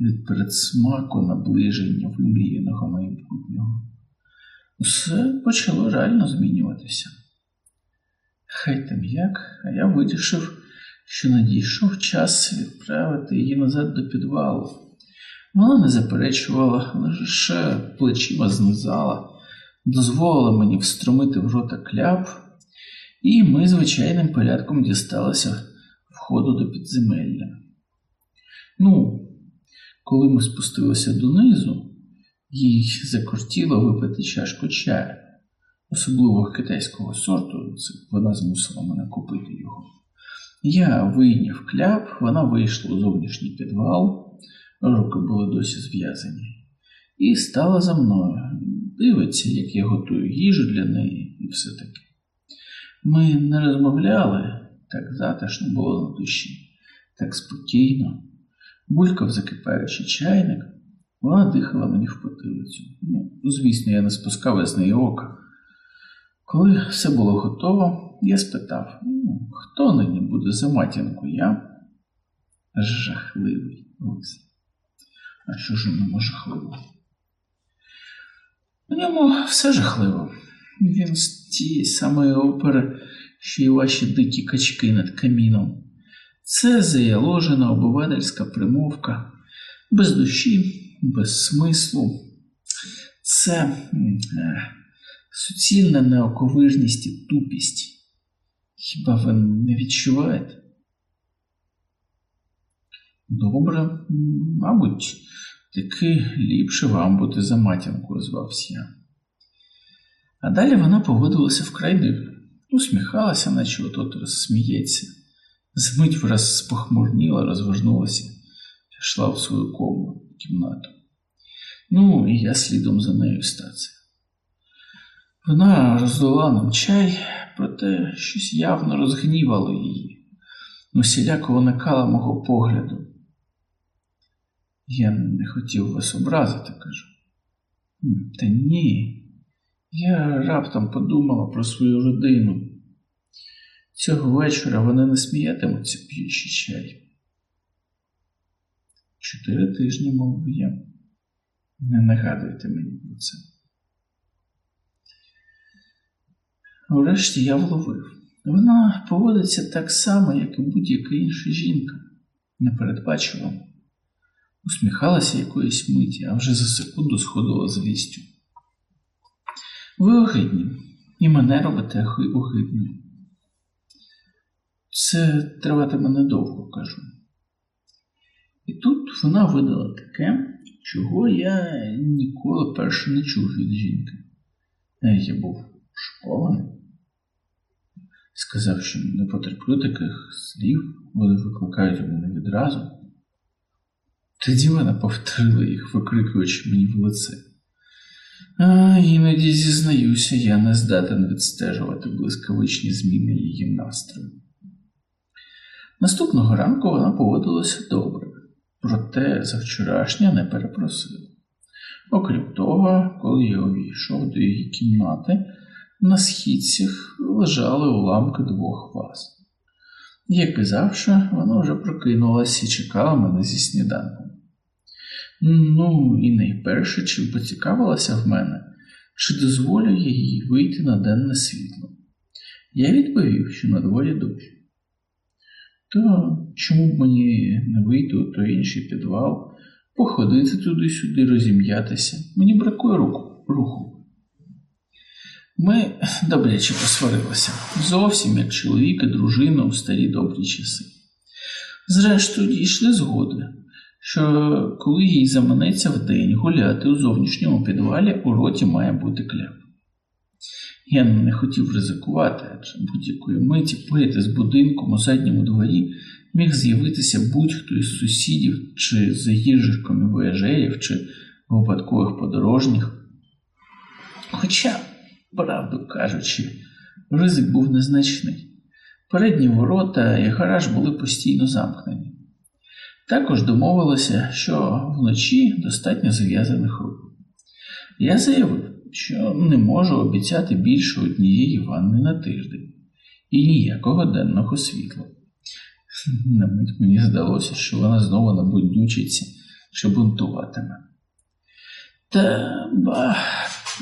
від передсмаку наближення вимріяного майбутнього. Все почало реально змінюватися. Хай там як, а я вирішив, що надійшов час відправити її назад до підвалу. Вона не заперечувала, лише плечима знизала, дозволила мені встромити в рота кляп, і ми звичайним порядком дісталися входу до підземелля. Ну, коли ми спустилися донизу, їй закортіло випити чашку чаю, особливо китайського сорту, це вона змусила мене купити його. Я вийняв кляп, вона вийшла у зовнішній підвал, руки були досі зв'язані, і стала за мною. Дивиться, як я готую їжу для неї і все таке. Ми не розмовляли, так затишно було на душі, так спокійно, булькав закипаючий чайник, вона дихала мені в потилицю. Ну, звісно, я не спускав із неї ока. Коли все було готово, я спитав, ну, хто нині буде за матінку я? Жахливий Лис. А що ж у ньому жахливо? У ньому все жахливо. Він з тієї самої опери, що й ваші дикі качки над каміном. Це заяложена обивательська примовка, без душі, без смислу. Це е, суцільна неоковижність і тупість. Хіба ви не відчуваєте? Добре, мабуть, таки ліпше вам бути за матінку, звався я. А далі вона поводилася вкрай дивно, усміхалася, наче от-от розсміється, Змить враз спохмурніла, розвернулася, пішла в свою комнату, кімнату. Ну, і я слідом за нею статься. Вона роздала нам чай, проте щось явно розгнівало її, усіляко уникала мого погляду. Я не хотів вас образити, кажу. Та ні. Я раптом подумала про свою родину. Цього вечора вони не сміятимуться, п'ючи чай. Чотири тижні, мовив я. Не нагадуйте мені про це. Врешті я вловив. Вона поводиться так само, як і будь-яка інша жінка, непередбачувано. Усміхалася якоїсь миті, а вже за секунду сходила з лістю. Ви огидні, і мене робите огидною. Це триватиме недовго, кажу. І тут вона видала таке, чого я ніколи перше не чув від жінки. Я був шокований. Сказав, що не потерплю таких слів, вони викликають мене відразу. Тоді вона повторила їх, викрикуючи мені в лице. А іноді зізнаюся, я не здатен відстежувати блискавичні зміни її настрою. Наступного ранку вона поводилася добре, проте за вчорашнє не перепросила. Окрім того, коли я увійшов до її кімнати, на східцях лежали уламки двох ваз. Як і завжди, вона вже прокинулася і чекала мене зі сніданком. Ну, і найперше, чим поцікавилася в мене, чи дозволю я їй вийти на денне світло. Я відповів, що на дворі дощ. То чому б мені не вийти у той інший підвал, походити туди-сюди, розім'ятися? Мені бракує руку, руху. Ми добряче посварилися, зовсім як чоловік і дружина у старі добрі часи. Зрештою, дійшли згоди, що коли їй заманеться вдень гуляти у зовнішньому підвалі, у роті має бути кляп. Я не хотів ризикувати, адже будь-якої миті поряд з будинком у задньому дворі міг з'явитися будь-хто із сусідів, чи заїжджих вояжерів, чи випадкових подорожніх. Хоча, правду кажучи, ризик був незначний. Передні ворота і гараж були постійно замкнені. Також домовилося, що вночі достатньо зав'язаних рук. Я заявив, що не можу обіцяти більше однієї ванни на тиждень і ніякого денного світла. На мить мені здалося, що вона знову набуднючиться чи бунтуватиме. Та ба,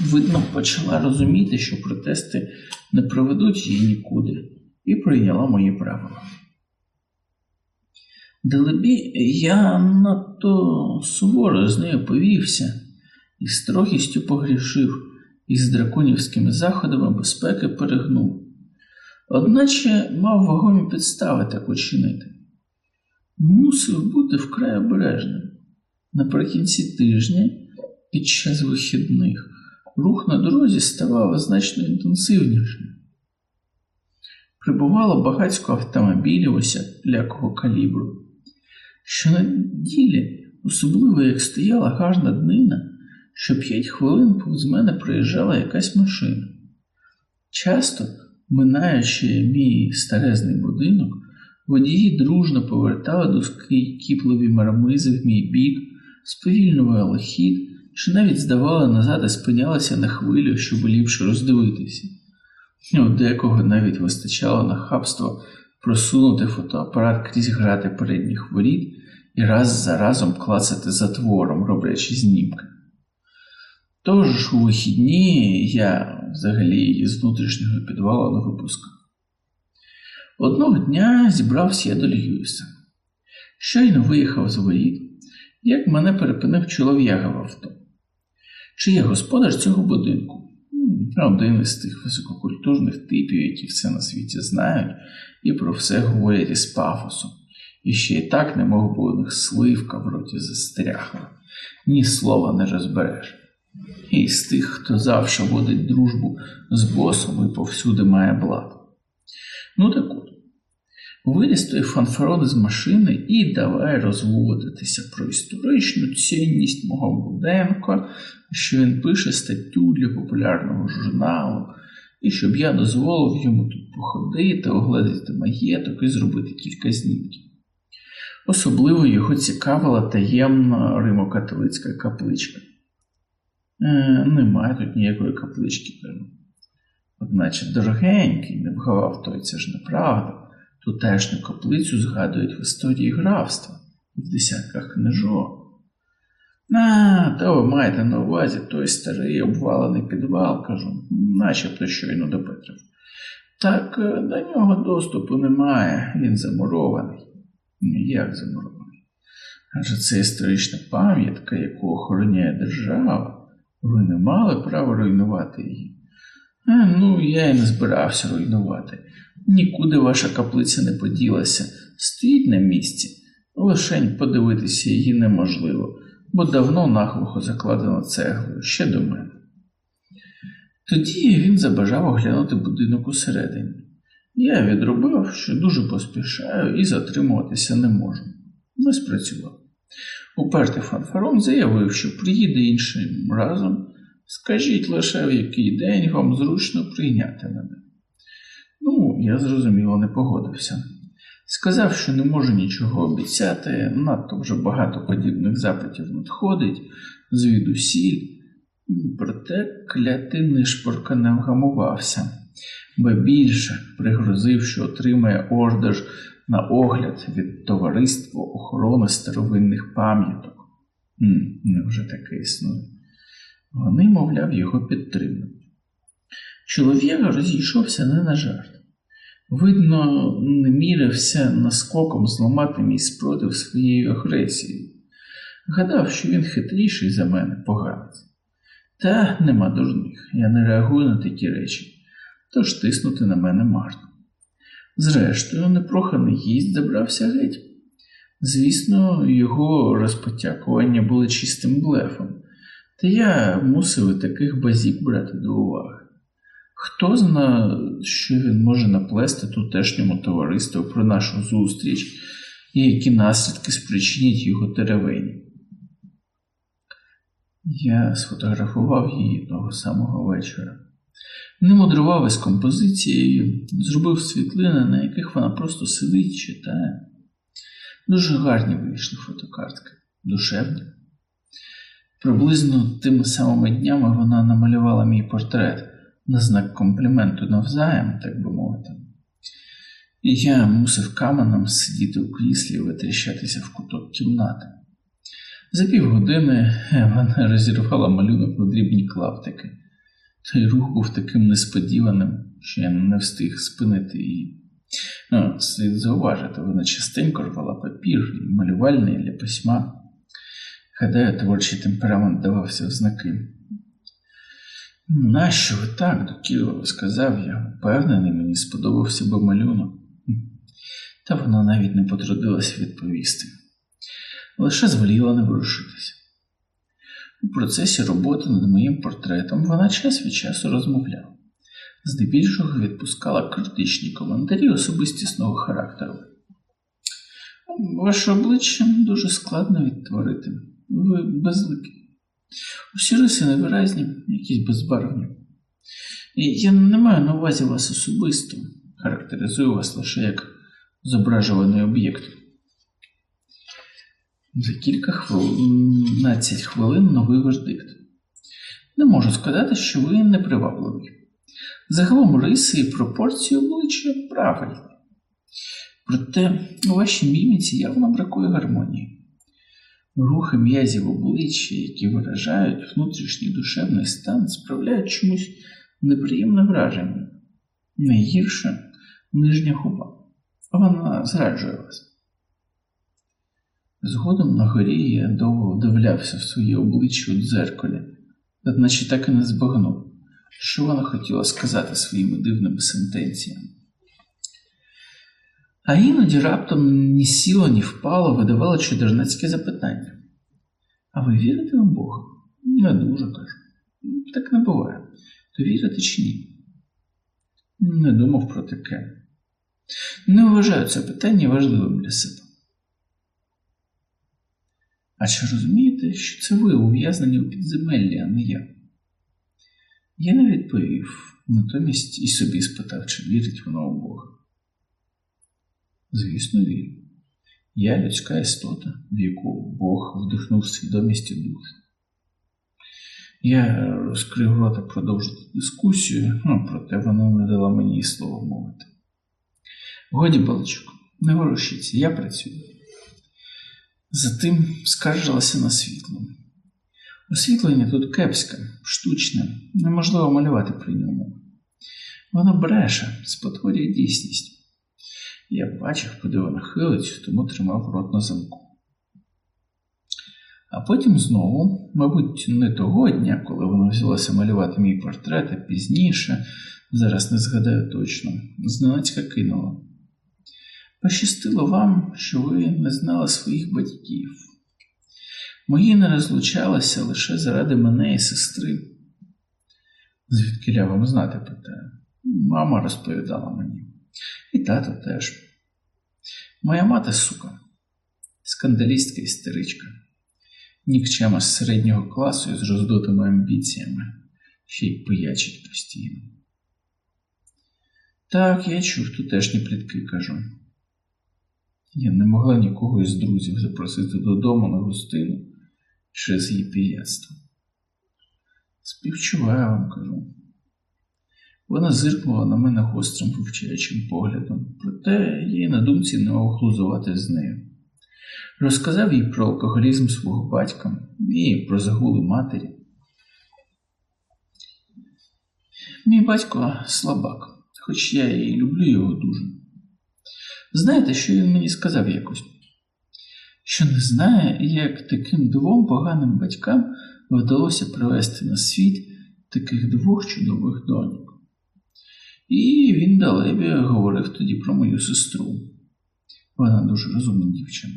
видно, почала розуміти, що протести не приведуть її нікуди, і прийняла мої правила. Далебі, я надто суворо з нею повівся і строгістю погрішив, і з драконівськими заходами безпеки перегнув. Одначе мав вагомі підстави так учинити. Мусив бути вкрай обережним. Наприкінці тижня, під час вихідних, рух на дорозі ставав значно інтенсивнішим. Прибувало багатько автомобілів усякого калібру. Щонеділі, особливо як стояла гарна днина, що п'ять хвилин повз мене проїжджала якась машина. Часто, минаючи мій старезний будинок, водії дружно повертали до кіпливі мармизи в мій бік, сповільнювали хід, чи навіть здавали назад і спинялися на хвилю, щоб ліпше роздивитися. У декого навіть вистачало нахабство просунути фотоапарат крізь грати передніх воріт і раз за разом клацати затвором, роблячи знімки. Тож у вихідні я взагалі з внутрішнього підвалу не випускав. Одного дня зібрався я до Льюіса. Щойно виїхав з воріт, як мене перепинив чолов'яга в авто. Чи є господар цього будинку? Один із тих висококультурних типів, які все на світі знають, і про все говорять із пафосом. І ще й так не мов би у них сливка в роті застрягла, ні слова не розбереш. І з тих, хто завше водить дружбу з босом і повсюди має блат. Ну так от, Виліз той фанфарон з машини і давай розводитися про історичну цінність мого будинку, що він пише статтю для популярного журналу, і щоб я дозволив йому тут походити, оглядати маєток і зробити кілька знімків. Особливо його цікавила таємна римокатолицька капличка. Е, Немає тут ніякої каплички, кажу. Одначе дорогенький, не вгавав той, це ж неправда. Тутешню каплицю згадують в історії графства в десятках книжок. А, то ви маєте на увазі той старий обвалений підвал, кажу, начебто щойно допетрив. Так е, до нього доступу немає, він замурований. Як замурований? Адже це історична пам'ятка, яку охороняє держава. Ви не мали права руйнувати її. А, ну, я і не збирався руйнувати. Нікуди ваша каплиця не поділася, стоїть на місці, лишень подивитися її неможливо, бо давно наглухо закладено цеглою ще до мене. Тоді він забажав оглянути будинок усередині. Я відробив, що дуже поспішаю і затримуватися не можу. Не спрацював. Упертий фанфарон заявив, що приїде іншим разом. Скажіть лише, в який день вам зручно прийняти мене. Ну, я зрозуміло не погодився. Сказав, що не можу нічого обіцяти, надто вже багато подібних запитів надходить, звідусіль. Проте клятий нишпорка не вгамувався, бо більше пригрозив, що отримає ордер на огляд від Товариства охорони старовинних пам'яток. Невже таке існує? Вони, мовляв, його підтримують. Чоловік розійшовся не на жарт. Видно, не мірився наскоком зламати мій спротив своєю агресією. Гадав, що він хитріший за мене поганець. Та нема дурних, я не реагую на такі речі, тож тиснути на мене марно. Зрештою, непроханий гість забрався геть. Звісно, його розпотякування були чистим блефом, та я мусив і таких базік брати до уваги. Хто зна, що він може наплести тутешньому товариству про нашу зустріч і які наслідки спричинять його теревені? Я сфотографував її того самого вечора. Не мудрував із композицією, зробив світлини, на яких вона просто сидить, читає. Дуже гарні вийшли фотокартки, душевні. Приблизно тими самими днями вона намалювала мій портрет на знак компліменту навзаєм, так би мовити. І я мусив каменем сидіти у кріслі і витріщатися в куток кімнати. За півгодини вона розірвала малюнок на дрібні клаптики. Той рух був таким несподіваним, що я не встиг спинити її. Ну, Слід зауважити, вона частенько рвала папір малювальний для письма. Гадаю, творчий темперамент давався в знаки. Нащо ви так, докірливо сказав я, впевнений, мені сподобався би малюнок. Та вона навіть не потрудилася відповісти, лише зволіла не ворушитися. У процесі роботи над моїм портретом вона час від часу розмовляла, здебільшого відпускала критичні коментарі особистісного характеру. Ваше обличчя дуже складно відтворити, ви безликі. Усі риси невиразні, якісь безбарвні. І я не маю на увазі вас особисто, характеризую вас лише як зображуваний об'єкт. За кілька хвилин, хвилин новий вердикт. Не можу сказати, що ви непривабливий. Загалом риси і пропорції обличчя правильні. Проте у вашій міміці явно бракує гармонії. Рухи м'язів обличчя, які виражають внутрішній душевний стан, справляють чомусь неприємне враження. Найгірше нижня губа. Вона зраджує вас. Згодом на горі я довго вдивлявся в своє обличчя у дзеркалі, одначе так і не збагнув, що вона хотіла сказати своїми дивними сентенціями. А іноді раптом ні сіло, ні впало видавало чудернацьке запитання. А ви вірите в Бога? Не дуже кажу. Так не буває. То вірите чи ні? Не думав про таке. Не вважаю це питання важливим для себе. А чи розумієте, що це ви ув'язнені у підземеллі, а не я? Я не відповів, натомість і собі спитав, чи вірить вона у Бога. Звісно, вірю. Я людська істота, в яку Бог вдихнув свідомість і душу. Я розкрив рота продовжити дискусію, ну, проте вона не дала мені і слова мовити. Годі, балачок, не ворушіться, я працюю. Затим скаржилася на світло. Освітлення тут кепське, штучне, неможливо малювати при ньому. Воно бреше, спотворює дійсність. Я бачив, куди вона хилить, тому тримав рот на замку. А потім знову, мабуть, не того дня, коли вона взялася малювати мій портрет, а пізніше, зараз не згадаю точно, зненацька кинула. Пощастило вам, що ви не знали своїх батьків. Мої не розлучалися лише заради мене і сестри. Звідки я вам знати питаю? Мама розповідала мені. І тато теж. Моя мати сука, скандалістка істеричка, нікчема з середнього класу і з роздутими амбіціями, ще й пиячить постійно. Так, я чув тутешні плітки кажу. Я не могла нікого із друзів запросити додому на гостину через її піяцтво. Співчуваю вам, кажу. Вона зиркнула на мене гострим вивчаючим поглядом, проте їй на думці не охлузувати з нею. Розказав їй про алкоголізм свого батька і про загули матері. Мій батько слабак, хоч я і люблю його дуже. Знаєте, що він мені сказав якось? Що не знає, як таким двом поганим батькам вдалося привести на світ таких двох чудових доньок. І він далебі говорив тоді про мою сестру. Вона дуже розумна дівчина.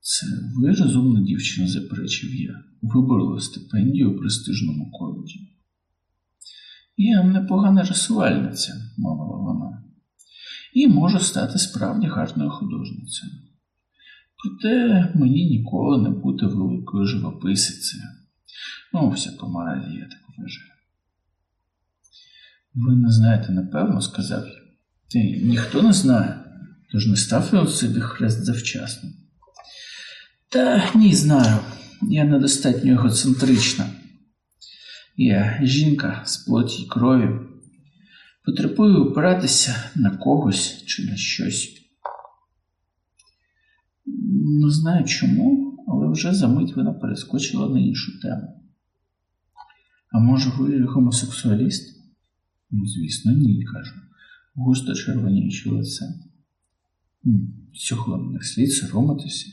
Це ви розумна дівчина, заперечив я, виборола стипендію у престижному коледжі. Я непогана рисувальниця, мовила вона, і можу стати справді гарною художницею. Проте мені ніколи не бути великою живописицею. Ну, у всякому я так вважаю. Ви не знаєте, напевно, сказав я. Ти ніхто не знає, тож не став у собі хрест завчасно. Та ні, знаю, я недостатньо егоцентрична. Я жінка з плоті й крові. Потребую опиратися на когось чи на щось. Не знаю чому, але вже за мить вона перескочила на іншу тему. А може, ви гомосексуаліст? Ну, звісно, ні, кажу, густо червоніючи лице. Цього не слід соромитися.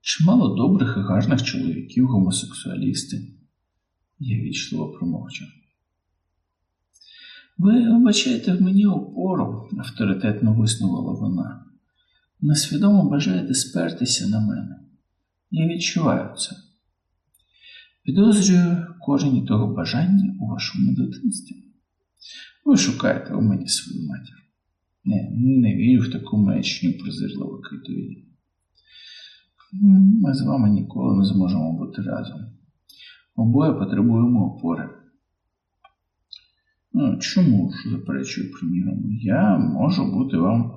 Чимало добрих і гарних чоловіків гомосексуалісти. Я вічливо промовчав. Ви обачаєте в мені опору, авторитетно висновила вона. Несвідомо бажаєте спертися на мене. Я відчуваю це. Підозрюю кожен того бажання у вашому дитинстві. Ви шукаєте у мені свою матір. Не, не вірю в таку мечню презирливо китові. Ми з вами ніколи не зможемо бути разом. Обоє потребуємо опори. Ну, Чому ж, заперечую приміром, я можу бути вам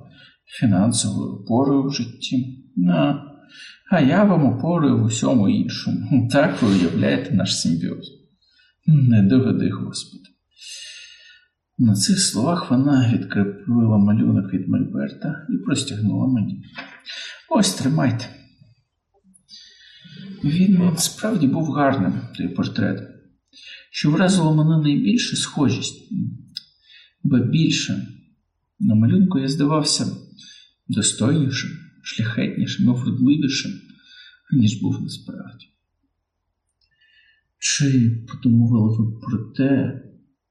фінансовою опорою в житті, а, а я вам опорою в усьому іншому. Так ви уявляєте наш симбіоз. Не доведи, Господи. На цих словах вона відкріпила малюнок від Мольберта і простягнула мені. Ось тримайте. Він справді був гарним, той портрет. Що вразило мене найбільше схожість, бо більше. На малюнку я здавався достойнішим, шляхетнішим і вродливішим, ніж був насправді. Чи подумували ви про те,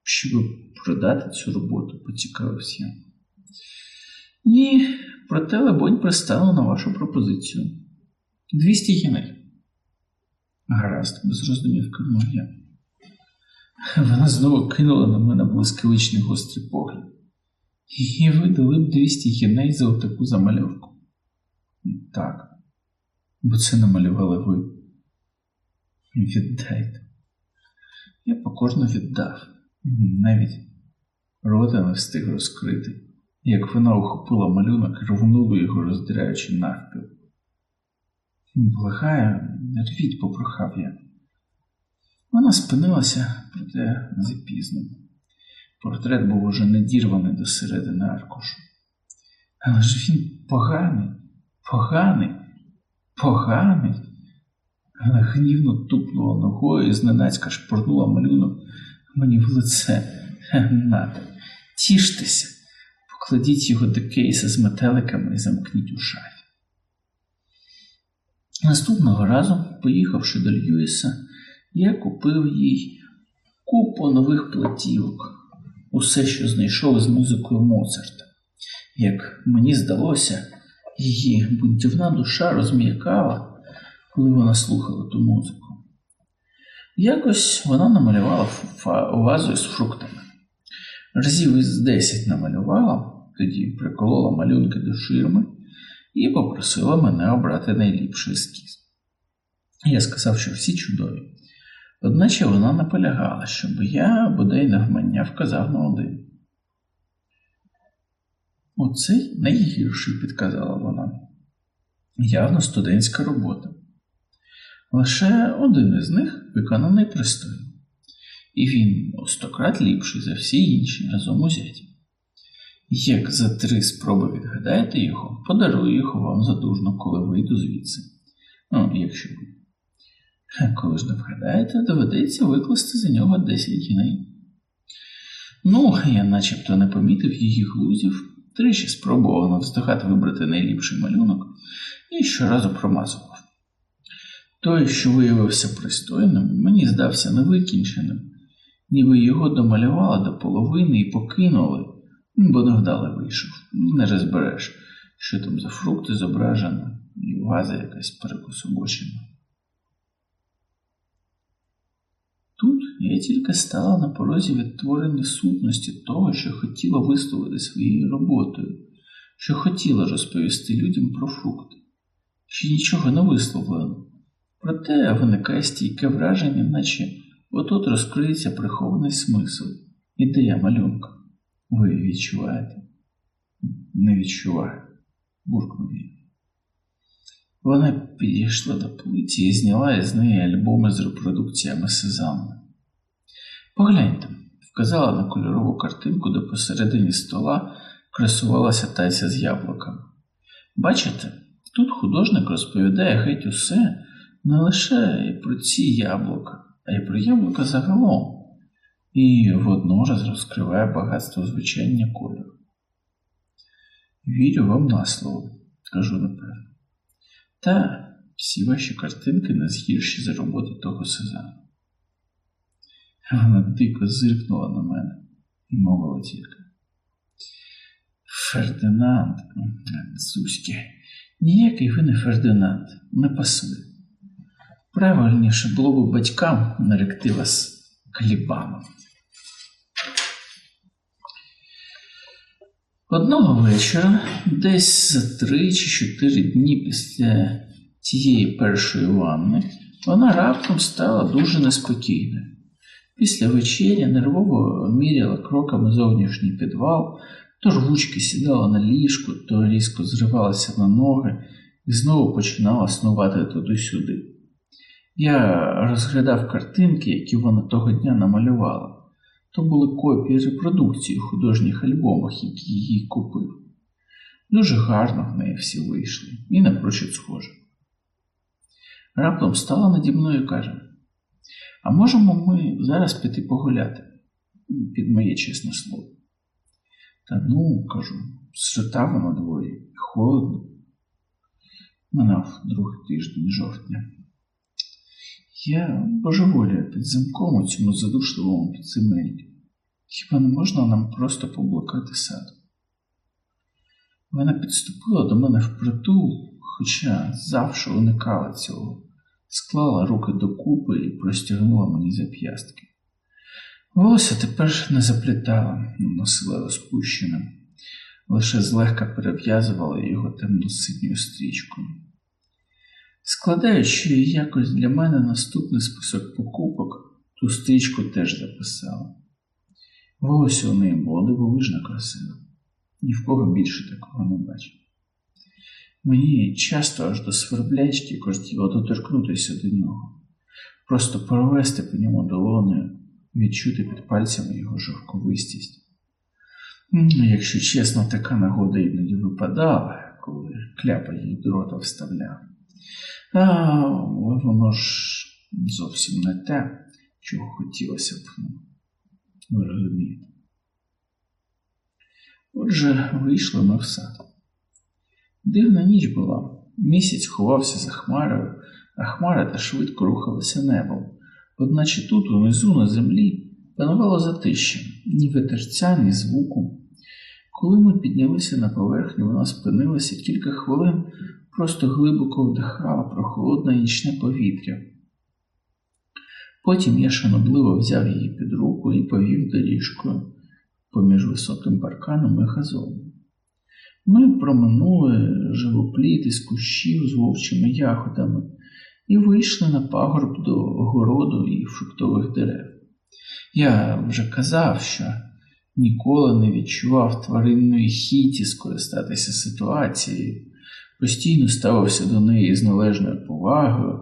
щоб продати цю роботу, поцікавився я. Ні, проте, лебонь, пристану на вашу пропозицію. Двісті гіней. Гаразд, без роздумів кивнув я. Вона знову кинула на мене блискавичний гострий погляд. І ви дали б 200 гіней за отаку замальовку. Так, бо це намалювали ви. Віддайте. Я покорно віддав, навіть рота не встиг розкрити, як вона ухопила малюнок і рвнула його, роздираючи навпіл. Благаю, не рвіть, попрохав я. Вона спинилася, проте запізно. Портрет був уже надірваний до середини аркушу. Але ж він поганий, поганий, поганий. Вона гнівно тупнула ногою і зненацька шпурнула малюнок мені в лице. Нате, тіштеся, покладіть його до кейса з метеликами і замкніть у шафі. Наступного разу, поїхавши до Льюіса, я купив їй купу нових платівок, усе, що знайшов з музикою Моцарта. Як мені здалося, її будівна душа розм'якала, коли вона слухала ту музику. Якось вона намалювала вазу з фруктами. Разів із десять намалювала, тоді приколола малюнки до ширми і попросила мене обрати найліпший ескіз. Я сказав, що всі чудові. Одначе вона наполягала, щоб я бодай навмання вказав на один. Оцей найгірший, підказала вона. Явно студентська робота. Лише один із них виконаний пристойно, і він стократ ліпший за всі інші разом узяті. Як за три спроби відгадаєте його, подарую його вам задужно, коли вийду звідси. Ну, якщо ви. Коли ж не вгадаєте, доведеться викласти за нього 10 гіней. Ну, я начебто не помітив її глузів, тричі спробував навздогад вибрати найліпший малюнок і щоразу промазував. Той, що виявився пристойним, мені здався невикінченим, ніби його домалювали до половини і покинули, бо невдало вийшов. Не розбереш, що там за фрукти зображено, і ваза якась перекусобочена. Тут я тільки стала на порозі відтворення сутності того, що хотіла висловити своєю роботою, що хотіла розповісти людям про фрукти, ще нічого не висловлено. Проте виникає стійке враження, наче отут розкриється прихований смисл, ідея малюнка. Ви відчуваєте? Не відчуваю, буркнув я. Вона підійшла до плиті і зняла із неї альбоми з репродукціями Сезанни. Погляньте, вказала на кольорову картинку, де посередині стола красувалася тайця з яблуками. Бачите, тут художник розповідає геть усе не лише про ці яблука, а й про яблука загалом, і воднораз розкриває багатство звичайня кольору. Вірю вам на слово, кажу напевно. Та всі ваші картинки не згірші за роботи того Сезану. Вона дико зиркнула на мене і мовила тільки. Фердинанд, Зузьки, ніякий ви не Фердинанд, не пасує. Правильніше було б батькам наректи вас Калібаном. Одного вечора, десь за три чи чотири дні після тієї першої ванни, вона раптом стала дуже неспокійною. Після вечері нервово міряла кроками зовнішній підвал, то рвучки сідала на ліжку, то різко зривалася на ноги і знову починала снувати туди-сюди. Я розглядав картинки, які вона того дня намалювала. То були копії репродукції у художніх альбомах, які їй купив. Дуже гарно в неї всі вийшли і напрочуд схоже. Раптом стала наді мною і каже: А можемо ми зараз піти погуляти? Під моє чесне слово. Та ну, кажу, святава на дворі, холодно. Минав другий тиждень жовтня. Я божеволію під замком у цьому задушливому підземеллі. Хіба не можна нам просто поблукати сад? Вона підступила до мене впритул, хоча завжди уникала цього, склала руки докупи і простягнула мені зап'ястки. Волосся тепер не заплітала, носила розпущеним, лише злегка перев'язувала його темно-синьою стрічкою. Складаючи якось для мене наступний список покупок, ту стрічку теж записала. Волосся у неї було дивовижно красиве, ні в кого більше такого не бачив. Мені часто аж до сверблячки кортіло доторкнутися до нього, просто провести по ньому долоною, відчути під пальцями його жорковистість. Якщо чесно, така нагода іноді випадала, коли кляпа їй до рота вставляв. А воно ж зовсім не те, чого хотілося б. Ви розумієте. Отже, вийшли ми в сад. Дивна ніч була. Місяць ховався за хмарою, а хмара та швидко рухалася небом. Одначе тут, унизу на землі, панувало затище, ні витерця, ні звуку. Коли ми піднялися на поверхню, вона спинилася кілька хвилин, просто глибоко вдихала прохолодне нічне повітря. Потім я шанобливо взяв її під руку і повів доріжкою поміж високим парканом і газоном. Ми проминули живопліт із кущів з вовчими ягодами і вийшли на пагорб до городу і фруктових дерев. Я вже казав, що ніколи не відчував тваринної хіті скористатися ситуацією, постійно ставився до неї з належною повагою,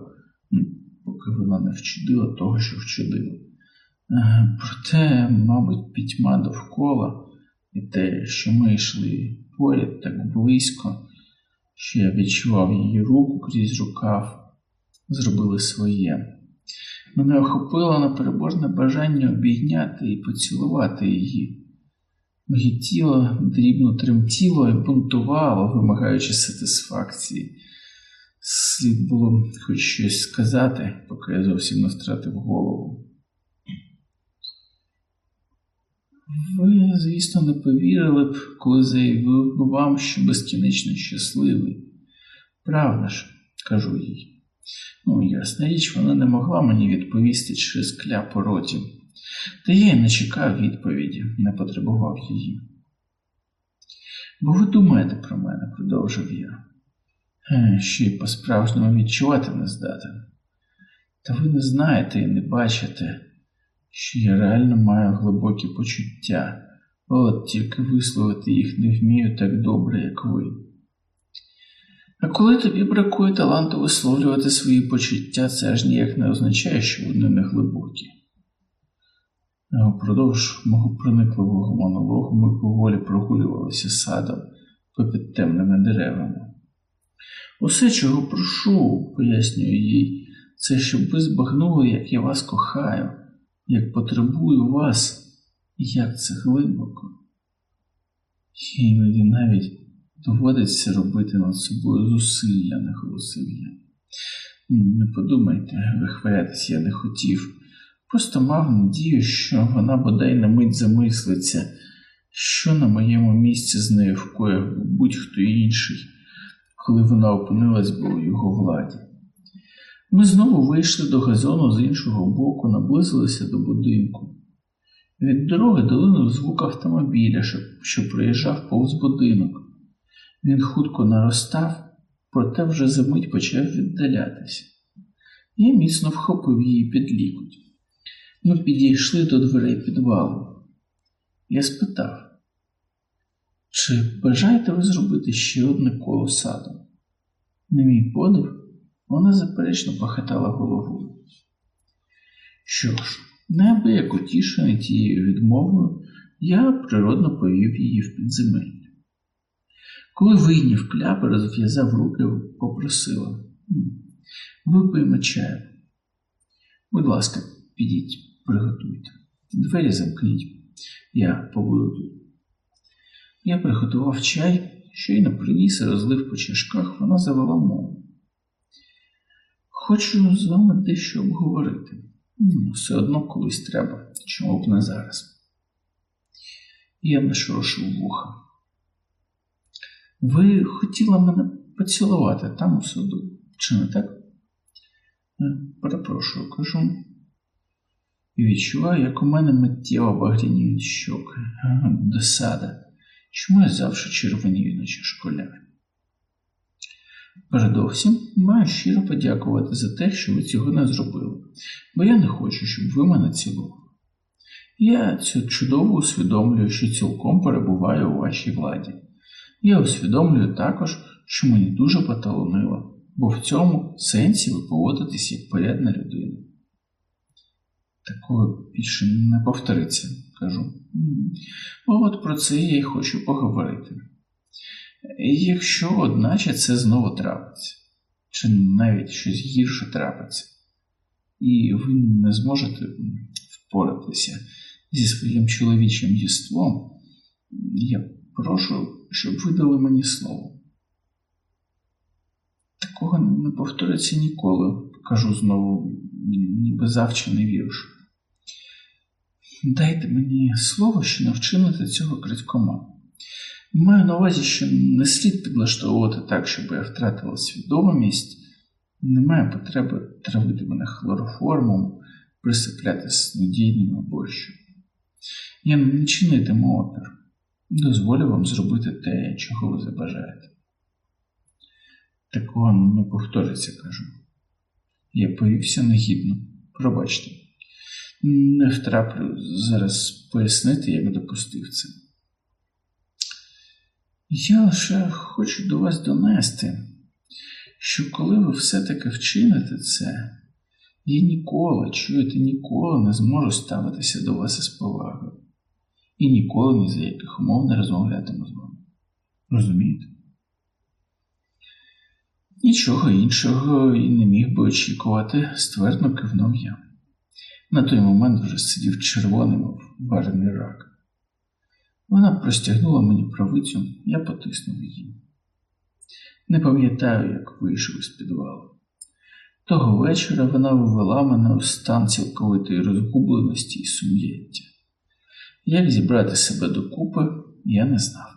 поки вона не вчудила того, що вчудила. Проте, мабуть, пітьма довкола і те, що ми йшли поряд так близько, що я відчував її руку крізь рукав, зробили своє. Мене охопило непереборне бажання обійняти і поцілувати її. Моє тіло дрібно тремтіло і бунтувало, вимагаючи сатисфакції. Слід було хоч щось сказати, поки я зовсім не втратив голову. Ви, звісно, не повірили б, коли заявив би вам, що безкінечно щасливий. Правда ж, кажу їй. Ну, ясна річ, вона не могла мені відповісти через кляпу роті. Та я й не чекав відповіді, не потребував її. Бо ви думаєте про мене, продовжив я, «Е, що й по-справжньому відчувати не здатен. Та ви не знаєте і не бачите, що я реально маю глибокі почуття, от тільки висловити їх не вмію так добре, як ви. А коли тобі бракує таланту висловлювати свої почуття, це аж ніяк не означає, що вони не глибокі. Упродовж мого проникливого монологу ми поволі прогулювалися садом попід темними деревами. Усе, чого прошу, пояснюю їй, це щоб ви збагнули, як я вас кохаю, як потребую вас, і як це глибоко. Іноді навіть доводиться робити над собою зусилля, не голосив я. Не подумайте, вихвалятися я не хотів. Просто мав надію, що вона бодай на мить замислиться, що на моєму місці з нею вкоїв будь-хто інший, коли вона опинилась би у його владі. Ми знову вийшли до газону з іншого боку, наблизилися до будинку. Від дороги долинув звук автомобіля, що проїжджав повз будинок. Він хутко наростав, проте вже за мить почав віддалятися. Я міцно вхопив її під лікуть. Ми підійшли до дверей підвалу. Я спитав, чи бажаєте ви зробити ще одне коло саду? На мій подив, вона заперечно похитала головою. Що ж, неабияк утішений тією відмовою, я природно повів її в підземелля. Коли вийняв кляп і розв'язав руки, попросила випиймо чаю. Будь ласка, підіть, приготуйте. Двері замкніть, я побуду тут. Я приготував чай, щойно приніс і розлив по чашках, вона завела мову. Хочу з вами дещо обговорити. Все одно колись треба, чому б не зараз. Я нашорошив вуха. Ви хотіли мене поцілувати там у саду, чи не так? Перепрошую, кажу. І відчуваю, як у мене миттєво багряніють щоки, досада. чому я завжди червонію, наче школяр. Передовсім маю щиро подякувати за те, що ви цього не зробили, бо я не хочу, щоб ви мене цілували. Я цю чудово усвідомлюю, що цілком перебуваю у вашій владі. Я усвідомлюю також, що мені дуже поталонило, бо в цьому сенсі ви поводитесь як порядна людина. Такого більше не повториться, кажу. Бо от про це я й хочу поговорити. Якщо, одначе, це знову трапиться, чи навіть щось гірше трапиться, і ви не зможете впоратися зі своїм чоловічим єством, я прошу, щоб ви дали мені слово. Такого не повториться ніколи, кажу знову, ніби завче не вірш. Дайте мені слово, що не вчините цього крадькома. Маю на увазі, що не слід підлаштовувати так, щоб я втратила свідомість, немає потреби травити мене хлороформом, присипляти снодійним або. Я не чинитиму опір, дозволю вам зробити те, чого ви забажаєте. Такого не повториться, кажу. Я повівся негідно, пробачте, не втраплю зараз пояснити, як допустив це. Я лише хочу до вас донести, що коли ви все-таки вчините це, я ніколи, чуєте, ніколи не зможу ставитися до вас із повагою і ніколи ні за яких умов не розмовлятиму з вами. Розумієте? Нічого іншого і не міг би очікувати, ствердно кивнув я. На той момент вже сидів червоний, мов варений рак. Вона простягнула мені правицю, я потиснув її. Не пам'ятаю, як вийшов із підвалу. Того вечора вона ввела мене у стан цілковитої розгубленості і сум'яття. Як зібрати себе докупи, я не знав.